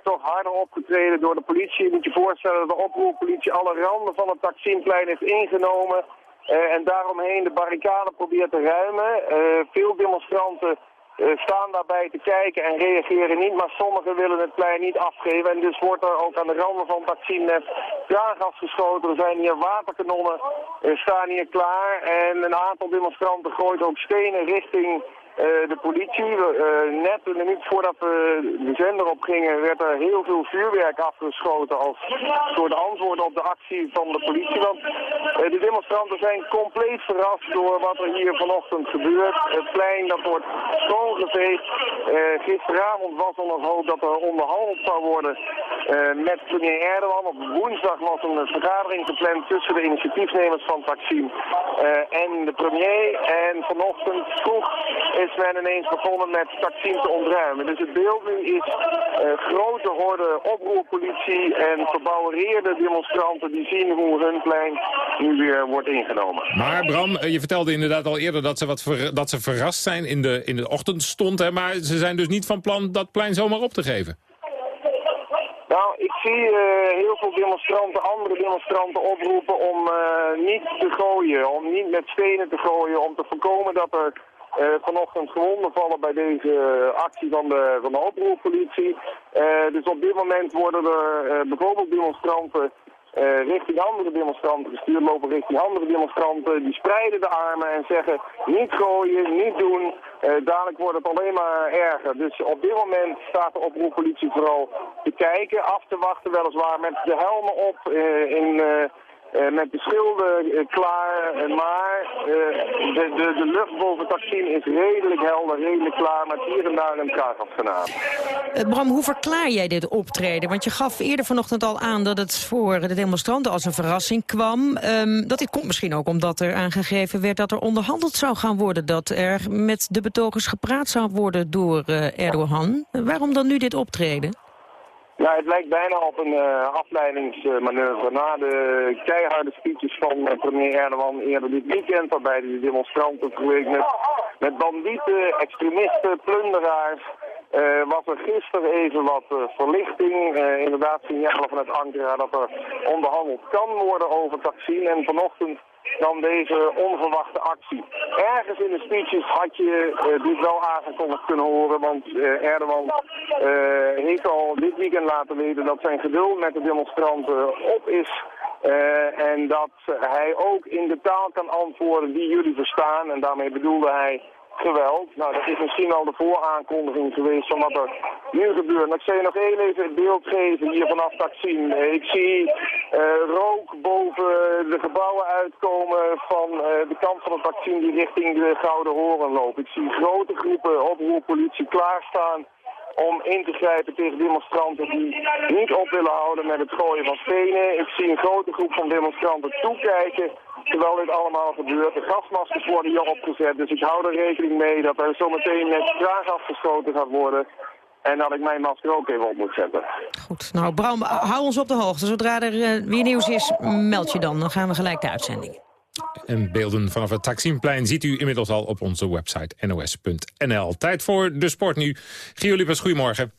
toch harder opgetreden door de politie. Je moet je voorstellen dat de oproerpolitie alle randen van het Taksimplein heeft ingenomen. Uh, en daaromheen de barricade probeert te ruimen. Uh, veel demonstranten staan daarbij te kijken en reageren niet, maar sommigen willen het plein niet afgeven. En dus wordt er ook aan de randen van Taksim net traangas geschoten. Er zijn hier waterkanonnen, staan hier klaar. En een aantal demonstranten gooit ook stenen richting uh, de politie. Uh, net een minuut voordat we de zender opgingen werd er heel veel vuurwerk afgeschoten als soort antwoord op de actie van de politie. Want uh, de demonstranten zijn compleet verrast door wat er hier vanochtend gebeurt. Het plein dat wordt schoongeveegd. gisteravond was er nog hoop dat er onderhandeld zou worden met premier Erdogan. Op woensdag was een vergadering gepland tussen de initiatiefnemers van Taksim en de premier. En vanochtend vroeg is men ineens begonnen met Taksim te ontruimen. Dus het beeld nu is uh, grote horde oproerpolitie en verbouwereerde demonstranten die zien hoe hun plein nu weer wordt ingenomen. Maar Bram, eh, je vertelde inderdaad al eerder dat ze, wat ver, dat ze verrast zijn in de, in de ochtendstond. Hè, maar ze zijn dus niet van plan dat plein zomaar op te geven. Nou, ik zie uh, heel veel demonstranten, andere demonstranten oproepen om uh, niet te gooien, om niet met stenen te gooien, om te voorkomen dat er uh, vanochtend gewonden vallen bij deze actie van de, van de oproerpolitie. Uh, dus op dit moment worden er bijvoorbeeld demonstranten richting andere demonstranten gestuurd, lopen richting andere demonstranten. Die spreiden de armen en zeggen niet gooien, niet doen. dadelijk wordt het alleen maar erger. Dus op dit moment staat de oproerpolitie vooral te kijken, af te wachten weliswaar met de helmen op in... Uh, met de schilden uh, klaar, uh, maar de, de, de lucht boven Taksim is redelijk helder, redelijk klaar, maar hier en daar een traagafgenaam. Bram, hoe verklaar jij dit optreden? Want je gaf eerder vanochtend al aan dat het voor de demonstranten als een verrassing kwam. Um, dat dit komt misschien ook omdat er aangegeven werd dat er onderhandeld zou gaan worden. Dat er met de betogers gepraat zou worden door Erdogan. waarom dan nu dit optreden? Ja, het lijkt bijna op een uh, afleidingsmanoeuvre. Na de keiharde speeches van uh, premier Erdogan eerder dit weekend, waarbij de demonstranten vergeleken met, met bandieten, extremisten, plunderaars, uh, was er gisteren even wat uh, verlichting. Uh, inderdaad signalen vanuit Ankara dat er onderhandeld kan worden over Taksim. En vanochtend dan deze onverwachte actie. Ergens in de speeches had je dit wel aangekondigd kunnen horen, want Erdogan heeft al dit weekend laten weten dat zijn geduld met de demonstranten op is. en dat hij ook in de taal kan antwoorden die jullie verstaan. En daarmee bedoelde hij geweld. Nou, dat is misschien al de vooraankondiging geweest van wat er nu gebeurt. Maar ik zal je nog één even het beeld geven hier vanaf Taksim. Ik zie uh, rook boven de gebouwen uitkomen van uh, de kant van het Taksim die richting de Gouden Horen loopt. Ik zie grote groepen oproerpolitie klaarstaan om in te grijpen tegen demonstranten die niet op willen houden met het gooien van stenen. Ik zie een grote groep van demonstranten toekijken terwijl dit allemaal gebeurt. De gasmaskers worden hier opgezet, dus ik hou er rekening mee dat er zometeen net graag afgeschoten gaat worden. En dat ik mijn masker ook even op moet zetten. Goed, nou Bram, hou ons op de hoogte. Zodra er uh, weer nieuws is, meld je dan. Dan gaan we gelijk de uitzending. En beelden vanaf het Taksimplein ziet u inmiddels al op onze website nos.nl. Tijd voor de sport nu. Gio Lippers, goedemorgen.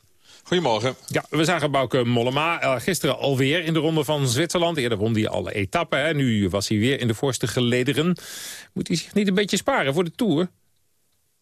Goedemorgen. Ja, we zagen Bouke Mollema uh, gisteren alweer in de ronde van Zwitserland. Eerder won hij alle etappen. Nu was hij weer in de voorste gelederen. Moet hij zich niet een beetje sparen voor de Tour?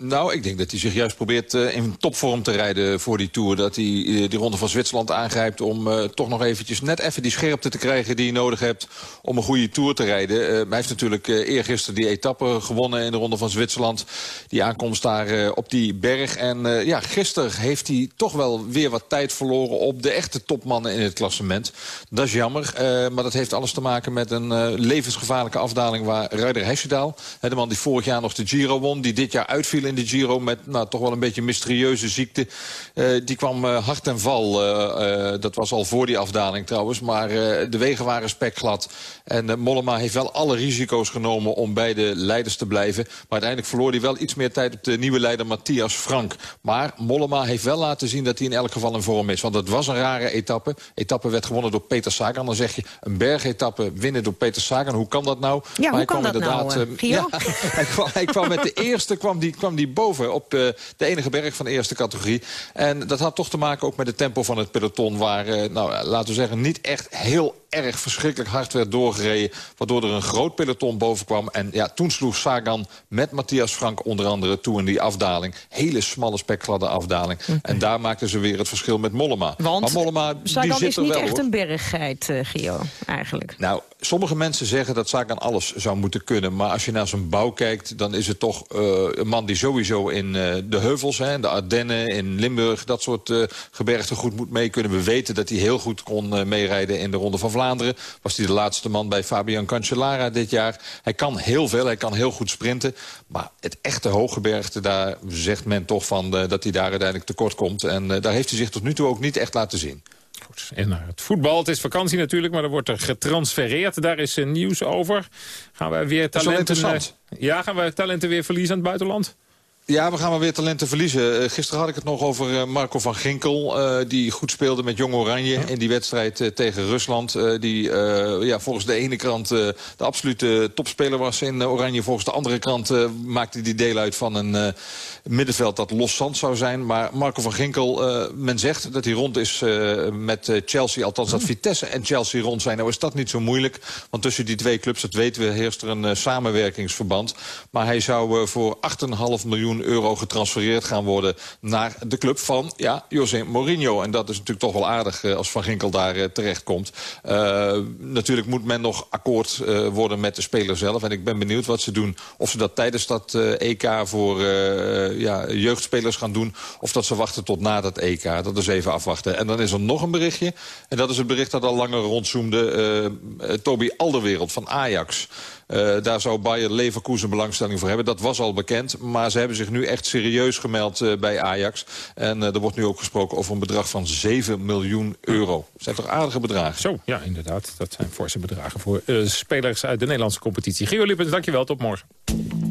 Nou, ik denk dat hij zich juist probeert uh, in topvorm te rijden voor die Tour. Dat hij uh, die ronde van Zwitserland aangrijpt om uh, toch nog eventjes net even die scherpte te krijgen die je nodig hebt om een goede Tour te rijden. hij heeft natuurlijk eergisteren die etappe gewonnen in de ronde van Zwitserland. Die aankomst daar op die berg. En ja, gisteren heeft hij toch wel weer wat tijd verloren op de echte topmannen in het klassement. Dat is jammer, maar dat heeft alles te maken met een levensgevaarlijke afdaling waar Ruider Hesjedaal, de man die vorig jaar nog de Giro won, die dit jaar uitviel in de Giro met nou, toch wel een beetje mysterieuze ziekte. Uh, die kwam uh, hard en val. Uh, dat was al voor die afdaling trouwens. Maar de wegen waren spekglad. En Mollema heeft wel alle risico's genomen om bij de leiders te blijven. Maar uiteindelijk verloor hij wel iets meer tijd op de nieuwe leider Matthias Frank. Maar Mollema heeft wel laten zien dat hij in elk geval in vorm is. Want het was een rare etappe. Etappe werd gewonnen door Peter Sagan. Dan zeg je een bergetappe winnen door Peter Sagan. Hoe kan dat nou? Ja, maar hoe kan dat nou, ja, hij, kwam, hij, kwam, met de eerste kwam die, kwam die boven op uh, de enige berg van de eerste categorie. En dat had toch te maken ook met het tempo van het peloton... waar, uh, nou, laten we zeggen, niet echt heel erg verschrikkelijk hard werd doorgereden... waardoor er een groot peloton boven kwam. En ja, toen sloeg Sagan met Matthias Frank onder andere toe in die afdaling. Hele smalle, spekgladde afdaling. Okay. En daar maakten ze weer het verschil met Mollema. Want maar Mollema, Sagan die zit is niet wel, echt hoor. een berggeit, uh, Gio, eigenlijk. Nou, sommige mensen zeggen dat Sagan alles zou moeten kunnen. Maar als je naar zijn bouw kijkt, dan is het toch uh, een man die sowieso in uh, de heuvels... Hè, de Ardennen, in Limburg, dat soort gebergten goed moet mee kunnen. We weten dat hij heel goed kon meerijden in de Ronde van Vlaanderen. Was hij de laatste man bij Fabian Cancellara dit jaar. Hij kan heel veel, hij kan heel goed sprinten. Maar het echte hooggebergte, daar zegt men toch van dat hij daar uiteindelijk tekort komt. En daar heeft hij zich tot nu toe ook niet echt laten zien. Goed. En naar het voetbal. Het is vakantie natuurlijk, maar er wordt er getransfereerd. Daar is nieuws over. Gaan wij weer talenten... Ja, gaan we talenten weer verliezen aan het buitenland? Ja, we gaan maar weer talenten verliezen. Uh, gisteren had ik het nog over uh, Marco van Ginkel... Uh, die goed speelde met Jong Oranje in die wedstrijd tegen Rusland. die ja, volgens de ene krant de absolute topspeler was in Oranje. Volgens de andere krant maakte die deel uit van een middenveld dat los zand zou zijn. Maar Marco van Ginkel, men zegt dat hij rond is met Chelsea. Althans dat Vitesse en Chelsea rond zijn. Nou is dat niet zo moeilijk. Want tussen die twee clubs, dat weten we, heerst er een samenwerkingsverband. Maar hij zou voor 8,5 miljoen euro getransfereerd gaan worden naar de club van ja, José Mourinho. En dat is natuurlijk toch wel aardig uh, als Van Ginkel daar uh, terecht komt. Uh, natuurlijk moet men nog akkoord worden met de speler zelf. En ik ben benieuwd wat ze doen. Of ze dat tijdens dat EK voor ja, jeugdspelers gaan doen. Of dat ze wachten tot na dat EK. Dat is even afwachten. En dan is er nog een berichtje. En dat is het bericht dat al langer rondzoomde. Toby Alderwereld van Ajax. Uh, daar zou Bayer Leverkusen belangstelling voor hebben. Dat was al bekend, maar ze hebben zich nu echt serieus gemeld uh, bij Ajax. En uh, er wordt nu ook gesproken over een bedrag van 7 miljoen euro. Dat zijn toch aardige bedragen? Zo, ja, inderdaad. Dat zijn forse bedragen voor spelers uit de Nederlandse competitie. Gio Lippens, dankjewel. Tot morgen.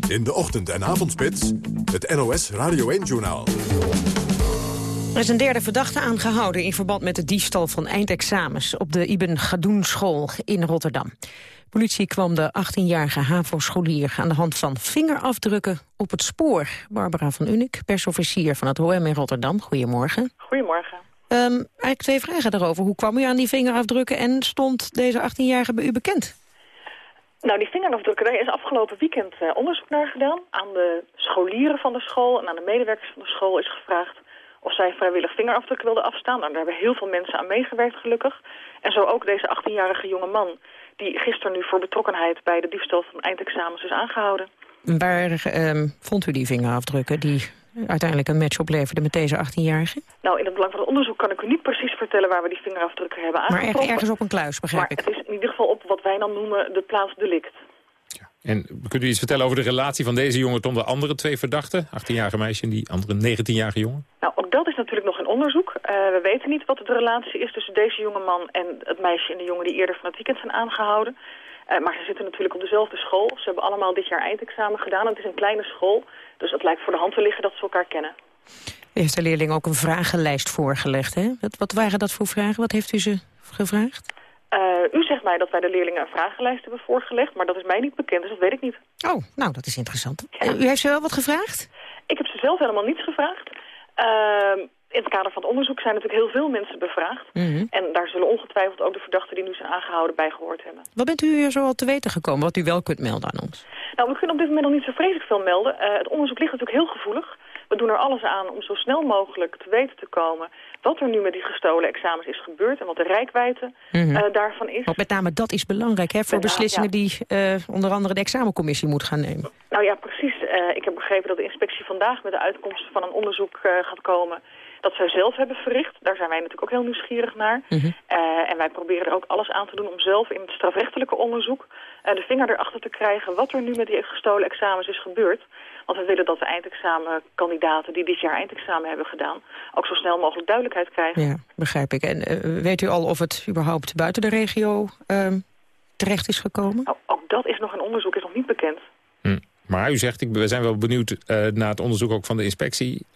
In de ochtend- en avondspits, het NOS Radio 1-journaal. Er is een derde verdachte aangehouden in verband met de diefstal van eindexamens op de Ibn Gadoen school in Rotterdam. Politie kwam de 18-jarige HAVO-scholier aan de hand van vingerafdrukken op het spoor. Barbara van Unik, persofficier van het OM in Rotterdam. Goedemorgen. Goedemorgen. Um, eigenlijk twee vragen daarover. Hoe kwam u aan die vingerafdrukken en stond deze 18-jarige bij u bekend? Nou, die vingerafdrukken, daar is afgelopen weekend uh, onderzoek naar gedaan. Aan de scholieren van de school en aan de medewerkers van de school is gevraagd of zij vrijwillig vingerafdrukken wilden afstaan. Nou, daar hebben heel veel mensen aan meegewerkt, gelukkig. En zo ook deze 18-jarige jonge man, die gisteren nu voor betrokkenheid bij de diefstal van eindexamens is aangehouden. Waar uh, vond u die vingerafdrukken die uiteindelijk een match opleverde met deze 18-jarige? Nou, in het belang van het onderzoek kan ik u niet precies vertellen waar we die vingerafdrukken hebben aangetroffen. Maar ergens op een kluis, begrijp maar ik. het is in ieder geval op wat wij dan noemen de plaats delict. En kunt u iets vertellen over de relatie van deze jongen tot de andere twee verdachten? 18-jarige meisje en die andere 19-jarige jongen? Nou, ook dat is natuurlijk nog in onderzoek. Uh, we weten niet wat de relatie is tussen deze jonge man en het meisje en de jongen die eerder van het weekend zijn aangehouden. Uh, maar ze zitten natuurlijk op dezelfde school. Ze hebben allemaal dit jaar eindexamen gedaan. Het is een kleine school, dus het lijkt voor de hand te liggen dat ze elkaar kennen. U heeft de leerling ook een vragenlijst voorgelegd, hè? Wat, wat waren dat voor vragen? Wat heeft u ze gevraagd? Uh, u zegt mij dat wij de leerlingen een vragenlijst hebben voorgelegd, maar dat is mij niet bekend, dus dat weet ik niet. Oh, nou, dat is interessant. Ja. U heeft ze wel wat gevraagd? Ik heb ze zelf helemaal niets gevraagd. Uh, in het kader van het onderzoek zijn natuurlijk heel veel mensen bevraagd. Mhm. Mm -hmm. En daar zullen ongetwijfeld ook de verdachten die nu zijn aangehouden bij gehoord hebben. Wat bent u hier zo al te weten gekomen, wat u wel kunt melden aan ons? Nou, we kunnen op dit moment nog niet zo vreselijk veel melden. Uh, het onderzoek ligt natuurlijk heel gevoelig. We doen er alles aan om zo snel mogelijk te weten te komen wat er nu met die gestolen examens is gebeurd en wat de rijkwijde mm -hmm. uh, daarvan is. Want met name dat is belangrijk hè, voor ja, beslissingen ja. die uh, onder andere de examencommissie moet gaan nemen. Nou ja, precies. Uh, ik heb begrepen dat de inspectie vandaag met de uitkomsten van een onderzoek gaat komen dat zij zelf hebben verricht. Daar zijn wij natuurlijk ook heel nieuwsgierig naar. Mhm. Mm -hmm. en wij proberen er ook alles aan te doen om zelf in het strafrechtelijke onderzoek de vinger erachter te krijgen wat er nu met die gestolen examens is gebeurd. Want we willen dat de eindexamenkandidaten die dit jaar eindexamen hebben gedaan... ook zo snel mogelijk duidelijkheid krijgen. Ja, begrijp ik. En uh, weet u al of het überhaupt buiten de regio uh, terecht is gekomen? Nou, ook dat is nog een onderzoek, is nog niet bekend. Hm. Maar u zegt, ik, we zijn wel benieuwd uh, naar het onderzoek ook van de inspectie.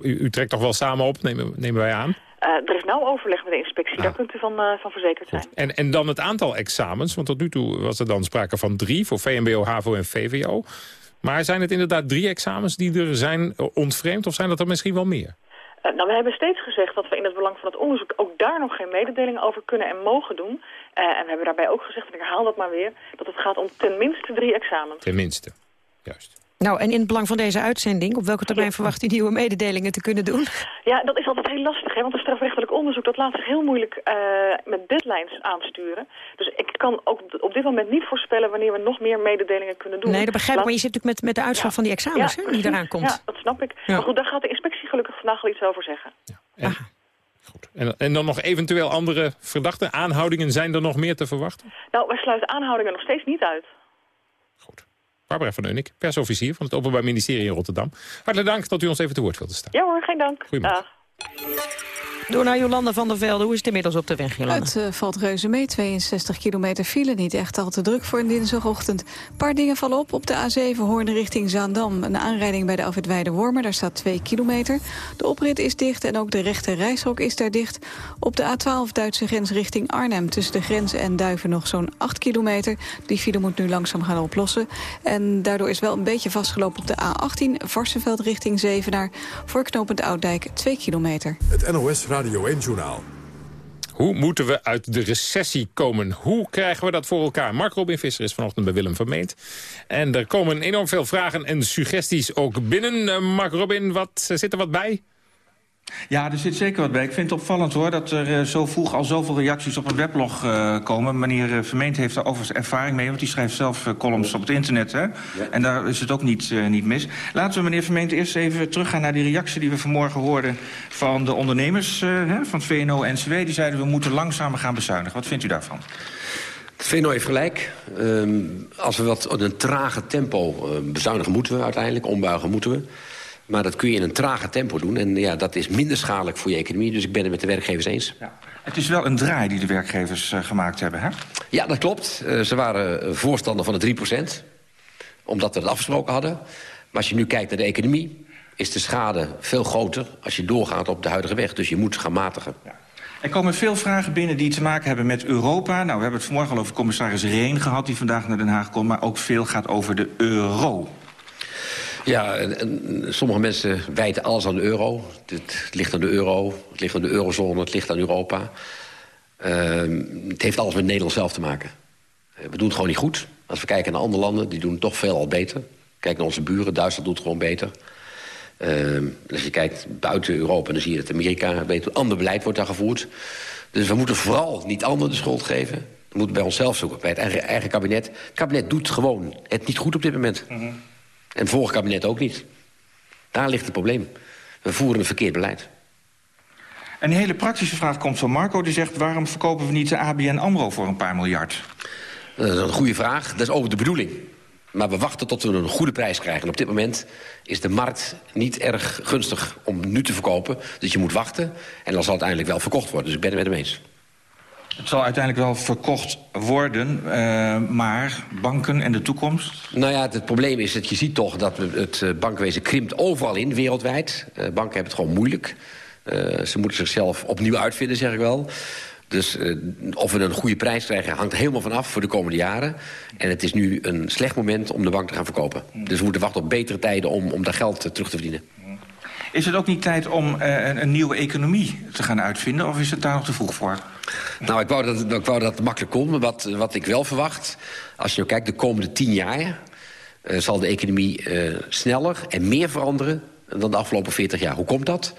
U, u, trekt toch wel samen op, nemen, nemen wij aan? Uh, er is nauw overleg met de inspectie, ah. daar kunt u van, uh, van verzekerd zijn. En, en dan het aantal examens, want tot nu toe was er dan sprake van drie... voor VMBO, HAVO en VWO. Maar zijn het inderdaad drie examens die er zijn ontvreemd... of zijn dat er misschien wel meer? Uh, nou, we hebben steeds gezegd dat we in het belang van het onderzoek... ook daar nog geen mededeling over kunnen en mogen doen. En we hebben daarbij ook gezegd, en ik herhaal dat maar weer... dat het gaat om tenminste drie examens. Tenminste, juist. Nou, en in het belang van deze uitzending... op welke termijn ja. verwacht u nieuwe mededelingen te kunnen doen? Ja, dat is altijd heel lastig, hè, want een strafrechtelijk onderzoek... dat laat zich heel moeilijk uh, met deadlines aansturen. Dus ik kan ook op dit moment niet voorspellen... wanneer we nog meer mededelingen kunnen doen. Nee, dat begrijp ik, maar je zit natuurlijk met, met de uitslag ja. van die examens... Ja, hè, die eraan komt. Ja, dat snap ik. Maar goed, daar gaat de inspectie gelukkig vandaag al iets over zeggen. En, goed. En, en dan nog eventueel andere verdachten? Aanhoudingen zijn er nog meer te verwachten? Nou, wij sluiten aanhoudingen nog steeds niet uit. Barbara van Eunik, persofficier van het Openbaar Ministerie in Rotterdam. Hartelijk dank dat u ons even te woord wilde staan. Ja hoor, geen dank. Goedemorgen. Door naar Jolanda van der Velde. Hoe is het inmiddels op de weg, Jolanda? Het uh, valt reuze mee. 62 kilometer file. Niet echt al te druk voor een dinsdagochtend. Een paar dingen vallen op. Op de A7 Hoorn richting Zaandam. Een aanrijding bij de Afwitweide Wormer. Daar staat 2 kilometer. De oprit is dicht en ook de rechte reishok is daar dicht. Op de A12 Duitse grens richting Arnhem. Tussen de grens en Duiven nog zo'n 8 kilometer. Die file moet nu langzaam gaan oplossen. En daardoor is wel een beetje vastgelopen op de A18. Varsenveld richting Zevenaar. Voor knooppunt Ouddijk 2 kilometer. Het NOS Radio 1-journaal. Hoe moeten we uit de recessie komen? Hoe krijgen we dat voor elkaar? Mark Robin Visser is vanochtend bij Willem Vermeend. En er komen enorm veel vragen en suggesties ook binnen. Uh, Mark Robin, wat, uh, zit er wat bij? Ja, er zit zeker wat bij. Ik vind het opvallend hoor dat er uh, zo vroeg al zoveel reacties op het weblog uh, komen. Meneer uh, Vermeend heeft daar overigens ervaring mee, want die schrijft zelf columns op het internet. Hè? Ja. En daar is het ook niet, niet mis. Laten we meneer Vermeend eerst even teruggaan naar die reactie die we vanmorgen hoorden van de ondernemers hè, van het VNO-NCW. Die zeiden we moeten langzamer gaan bezuinigen. Wat vindt u daarvan? Het VNO heeft gelijk. Um, als we wat in een trage tempo bezuinigen moeten we uiteindelijk, ombuigen moeten we. Maar dat kun je in een trage tempo doen. En ja, dat is minder schadelijk voor je economie. Dus ik ben het met de werkgevers eens. Ja. Het is wel een draai die de werkgevers uh, gemaakt hebben, hè? Ja, dat klopt. Uh, ze waren voorstander van de 3%. Omdat we het afgesproken hadden. Maar als je nu kijkt naar de economie... is de schade veel groter als je doorgaat op de huidige weg. Dus je moet gaan matigen. Ja. Er komen veel vragen binnen die te maken hebben met Europa. Nou, we hebben het vanmorgen al over commissaris Reen gehad... die vandaag naar Den Haag komt, maar ook veel gaat over de euro. Ja, sommige mensen wijten alles aan de euro. Het ligt aan de euro, het ligt aan de eurozone, het ligt aan Europa. Ehm, het heeft alles met Nederland zelf te maken. Eh, we doen het gewoon niet goed. Als we kijken naar andere landen, die doen het toch veel al beter. Kijk naar onze buren, Duitsland doet het gewoon beter. Ehm, als je kijkt buiten Europa, dan zie je dat Amerika... Beter, ander beleid wordt daar gevoerd. Dus we moeten vooral niet anderen de schuld geven. We moeten bij onszelf zoeken, bij het eigen, kabinet. Het kabinet doet gewoon het niet goed op dit moment. En het vorige kabinet ook niet. Daar ligt het probleem. We voeren een verkeerd beleid. Een hele praktische vraag komt van Marco. Die zegt, waarom verkopen we niet de ABN AMRO voor een paar miljard? Dat is een goede vraag. Dat is over de bedoeling. Maar we wachten tot we een goede prijs krijgen. En op dit moment is de markt niet erg gunstig om nu te verkopen. Dus je moet wachten. En dan zal het uiteindelijk wel verkocht worden. Dus ik ben het met hem eens. Het zal uiteindelijk wel verkocht worden, uh, maar banken en de toekomst? Nou ja, het, het, probleem is dat je ziet toch dat het uh, bankwezen krimpt overal in, wereldwijd. Uh, banken hebben het gewoon moeilijk. ze moeten zichzelf opnieuw uitvinden, zeg ik wel. Dus uh, of we een goede prijs krijgen hangt helemaal vanaf voor de komende jaren. En het is nu een slecht moment om de bank te gaan verkopen. Dus we moeten wachten op betere tijden om, om dat geld terug te verdienen. Is het ook niet tijd om uh, een, nieuwe economie te gaan uitvinden? Of is het daar nog te vroeg voor? Nou, ik wou dat, wou dat het makkelijk kon. Wat, wat ik wel verwacht, als je kijkt de komende tien jaar... zal de economie sneller en meer veranderen dan de afgelopen 40 jaar. Hoe komt dat?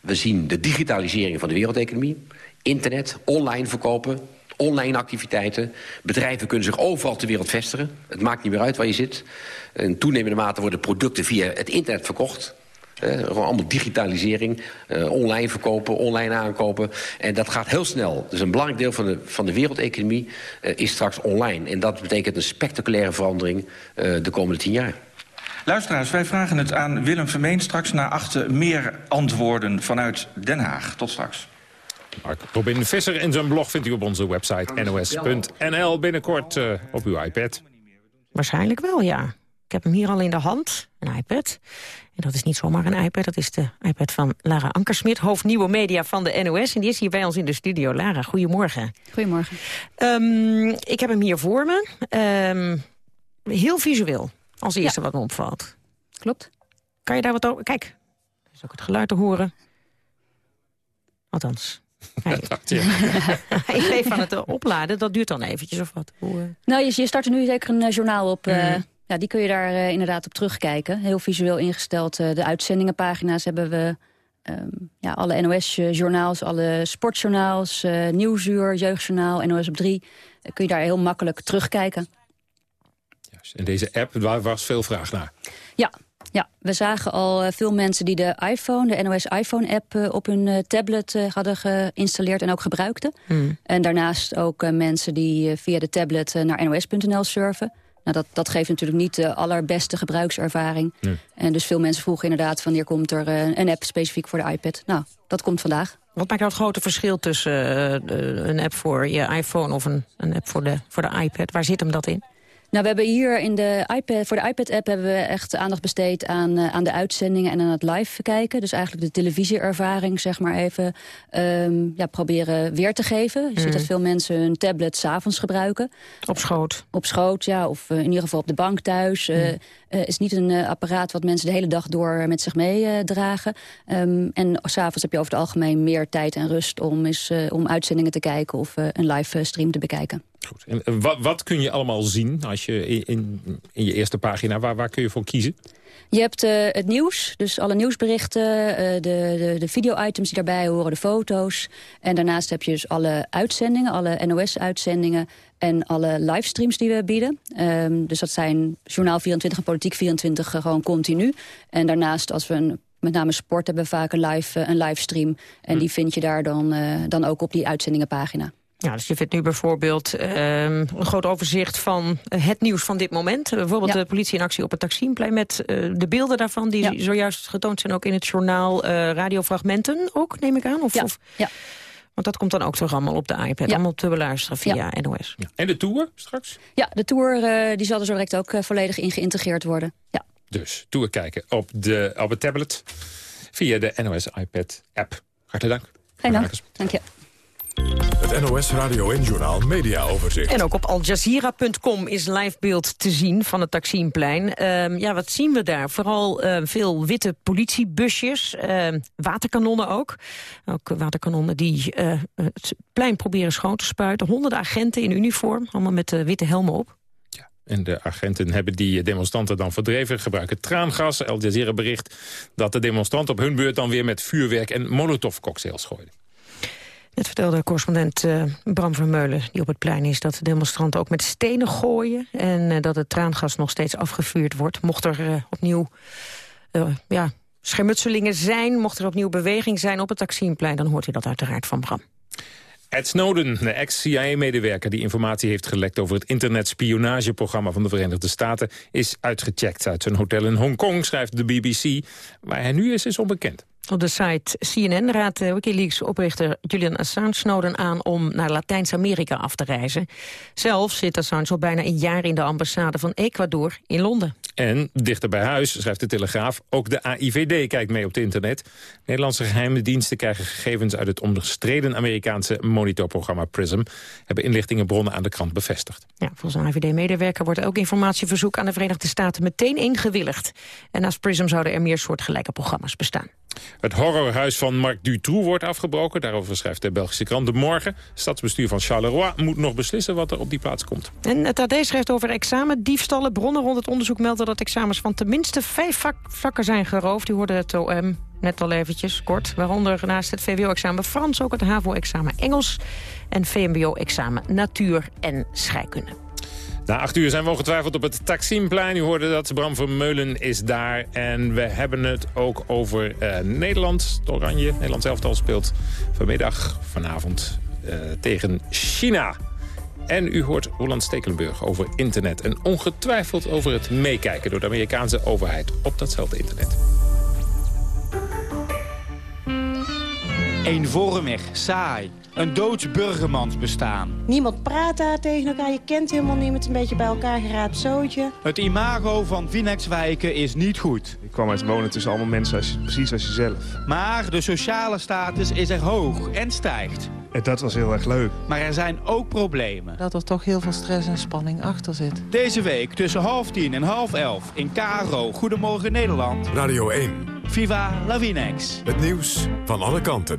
We zien de digitalisering van de wereldeconomie internet, online verkopen, online activiteiten. Bedrijven kunnen zich overal ter wereld vestigen. Het maakt niet meer uit waar je zit. In toenemende mate worden producten via het internet verkocht. Uh, gewoon allemaal digitalisering, uh, online verkopen, online aankopen. En dat gaat heel snel. Dus een belangrijk deel van de, van de wereldeconomie uh, is straks online. En dat betekent een spectaculaire verandering de komende tien jaar. Luisteraars, wij vragen het aan Willem Vermeen straks naar achter meer antwoorden vanuit Den Haag. Tot straks. Mark Robin Visser en zijn blog vindt u op onze website nos.nl. Binnenkort uh, op uw iPad. Waarschijnlijk wel, ja. Ik heb hem hier al in de hand, een iPad. En dat is niet zomaar een iPad, dat is de iPad van Lara Ankersmit... hoofd Nieuwe Media van de NOS. En die is hier bij ons in de studio. Lara, goedemorgen. Goedemorgen. Um, ik heb hem hier voor me. Um, heel visueel, als eerste ja. wat me opvalt. Klopt. Kan je daar wat over... Kijk, is ook het geluid te horen. Althans, ik geef van het opladen, dat duurt dan eventjes of wat? Hoe, uh... Nou, je, je start er nu zeker een uh, journaal op. Uh, mm. Ja, die kun je daar inderdaad op terugkijken. Heel visueel ingesteld. de uitzendingenpagina's hebben we... Um, ja, alle NOS-journaals, alle sportjournaals, Nieuwsuur, Jeugdjournaal, NOS op 3. kun je daar heel makkelijk terugkijken. Juist. En deze app, waar was veel vraag naar? Ja, ja, we zagen al veel mensen die de iPhone, de NOS iPhone-app... op hun tablet hadden geïnstalleerd en ook gebruikten. Hmm. En daarnaast ook mensen die via de tablet naar nos.nl surfen. Nou, dat, dat geeft natuurlijk niet de allerbeste gebruikservaring. Nee. En dus veel mensen vroegen inderdaad... wanneer komt er een app specifiek voor de iPad? Nou, dat komt vandaag. Wat maakt nou het grote verschil tussen uh, een app voor je iPhone... of een, een app voor de, voor de iPad? Waar zit hem dat in? Nou, we hebben hier in de iPad, voor de iPad-app hebben we echt aandacht besteed aan, uh, aan de uitzendingen en aan het live kijken. Dus eigenlijk de televisieervaring, zeg maar even, um, ja, proberen weer te geven. Je mm. ziet dat veel mensen hun tablet s'avonds gebruiken. Op schoot? Op schoot, ja. Of uh, in ieder geval op de bank thuis. Mm. Uh, is niet een apparaat wat mensen de hele dag door met zich meedragen. Um, en s'avonds heb je over het algemeen meer tijd en rust om, eens, om uitzendingen te kijken of een live stream te bekijken. Goed. En wat, wat, kun je allemaal zien als je in, in, in je eerste pagina, waar, waar kun je voor kiezen? Je hebt uh, het nieuws, dus alle nieuwsberichten, uh, de, de, de video-items die daarbij horen, de foto's. En daarnaast heb je dus alle uitzendingen, alle NOS-uitzendingen... en alle livestreams die we bieden. Um, dus dat zijn Journaal 24 en Politiek 24 uh, gewoon continu. En daarnaast, als we een, met name sport hebben, vaak een, live, een livestream. En hm. die vind je daar dan, dan ook op die uitzendingenpagina. Ja, dus je vindt nu bijvoorbeeld uh, een groot overzicht van het nieuws van dit moment. Bijvoorbeeld ja. de politie in actie op het Taksimplein met uh, de beelden daarvan... die ja. zojuist getoond zijn ook in het journaal uh, radiofragmenten ook, neem ik aan? Of, ja. Of... ja. Want dat komt dan ook terug allemaal op de iPad, allemaal te beluisteren via NOS. En de Tour straks? Ja, de Tour uh, die zal er zo direct ook volledig in geïntegreerd worden. Ja. Dus Tour kijken op, de, op het tablet via de NOS iPad app. Hartelijk dank. Geen dank. Dank je. Het NOS Radio en Journal Media Overzicht. En ook op aljazeera.com is livebeeld te zien van het Taksimplein. Ehm, ja, wat zien we daar? Vooral ehm, veel witte politiebusjes, ehm, waterkanonnen ook. Ook waterkanonnen die eh, het plein proberen schoon te spuiten. Honderden agenten in uniform, allemaal met uh, witte helmen op. En de agenten hebben die demonstranten dan verdreven, gebruiken traangas. Al Jazeera bericht dat de demonstranten op hun beurt dan weer met vuurwerk en molotovcocktails gooiden. Net vertelde correspondent uh, Bram Vermeulen, die op het plein is... dat de demonstranten ook met stenen gooien... en uh, dat het traangas nog steeds afgevuurd wordt. Mocht er uh, opnieuw ja, schermutselingen zijn... mocht er opnieuw beweging zijn op het Taksimplein... dan hoort u dat uiteraard van Bram. Ed Snowden, de ex-CIA-medewerker die informatie heeft gelekt over het internetspionageprogramma van de Verenigde Staten, is uitgecheckt uit zijn hotel in Hongkong, schrijft de BBC. Waar hij nu is, is onbekend. Op de site CNN raadt Wikileaks-oprichter Julian Assange Snowden aan om naar Latijns-Amerika af te reizen. Zelf zit Assange al bijna een jaar in de ambassade van Ecuador in Londen. En dichter bij huis, schrijft de Telegraaf, ook de AIVD kijkt mee op het internet. Nederlandse geheime diensten krijgen gegevens uit het omstreden Amerikaanse monitorprogramma PRISM. Hebben inlichtingenbronnen aan de krant bevestigd. Ja, volgens een AIVD-medewerker wordt ook informatieverzoek aan de Verenigde Staten meteen ingewilligd. En naast PRISM zouden er meer soortgelijke programma's bestaan. Het horrorhuis van Marc Dutroux wordt afgebroken. Daarover schrijft de Belgische krant De Morgen. Stadsbestuur van Charleroi moet nog beslissen wat er op die plaats komt. En het AD schrijft over examendiefstallen. Bronnen rond het onderzoek melden dat examens van tenminste vijf vak vakken zijn geroofd. Die hoorden het OM net al eventjes, kort. Waaronder naast het VWO-examen Frans ook het HAVO-examen Engels... en VMBO-examen Natuur en Scheikunde. Na acht uur zijn we ongetwijfeld op het Taksimplein. U hoorde dat Bram Vermeulen is daar. En we hebben het ook over uh, Nederland. Oranje, Nederland elftal speelt vanmiddag, vanavond, uh, tegen China. En u hoort Roland Stekelenburg over internet. En ongetwijfeld over het meekijken door de Amerikaanse overheid op datzelfde internet. Eenvormig, saai. Een doods burgermansbestaan. Niemand praat daar tegen elkaar, je kent helemaal niemand. Een beetje bij elkaar geraapt zootje. Het imago van Vinexwijken is niet goed. Ik kwam uit wonen tussen allemaal mensen als, precies als jezelf. Maar de sociale status is er hoog en stijgt. En dat was heel erg leuk. Maar er zijn ook problemen. Dat er toch heel veel stress en spanning achter zit. Deze week tussen half tien en half elf in Caro. Goedemorgen Nederland. Radio 1. Viva la Vinex. Het nieuws van alle kanten.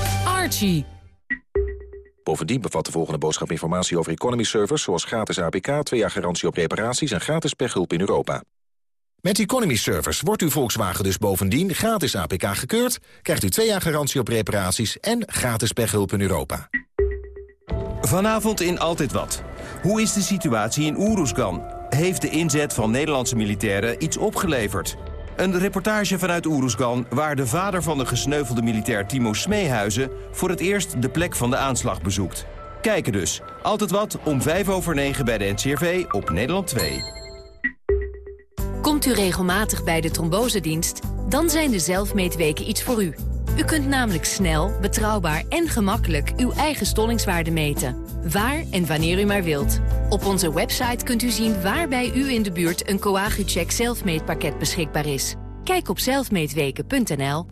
Archie. Bovendien bevat de volgende boodschap informatie over economy servers... zoals gratis APK, 2 jaar garantie op reparaties... en gratis pechhulp in Europa. Met Economy Servers wordt uw Volkswagen dus bovendien gratis APK gekeurd... krijgt u 2 jaar garantie op reparaties en gratis pechhulp in Europa. Vanavond in Altijd Wat. Hoe is de situatie in Oeroesgan? Heeft de inzet van Nederlandse militairen iets opgeleverd? Een reportage vanuit Oeroesgan waar de vader van de gesneuvelde militair Timo Smeehuizen... voor het eerst de plek van de aanslag bezoekt. Kijken dus. Altijd wat om 5 over 9 bij de NCRV op Nederland 2. Komt u regelmatig bij de trombosedienst? Dan zijn de zelfmeetweken iets voor u. U kunt namelijk snel, betrouwbaar en gemakkelijk uw eigen stollingswaarde meten. Waar en wanneer u maar wilt. Op onze website kunt u zien waar bij u in de buurt een Coagucheck zelfmeetpakket beschikbaar is. Kijk op zelfmeetweken.nl.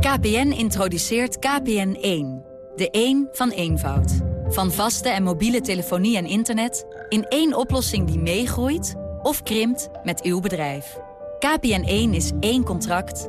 KPN introduceert KPN1. De 1 van eenvoud. Van vaste en mobiele telefonie en internet... in één oplossing die meegroeit of krimpt met uw bedrijf. KPN1 is één contract,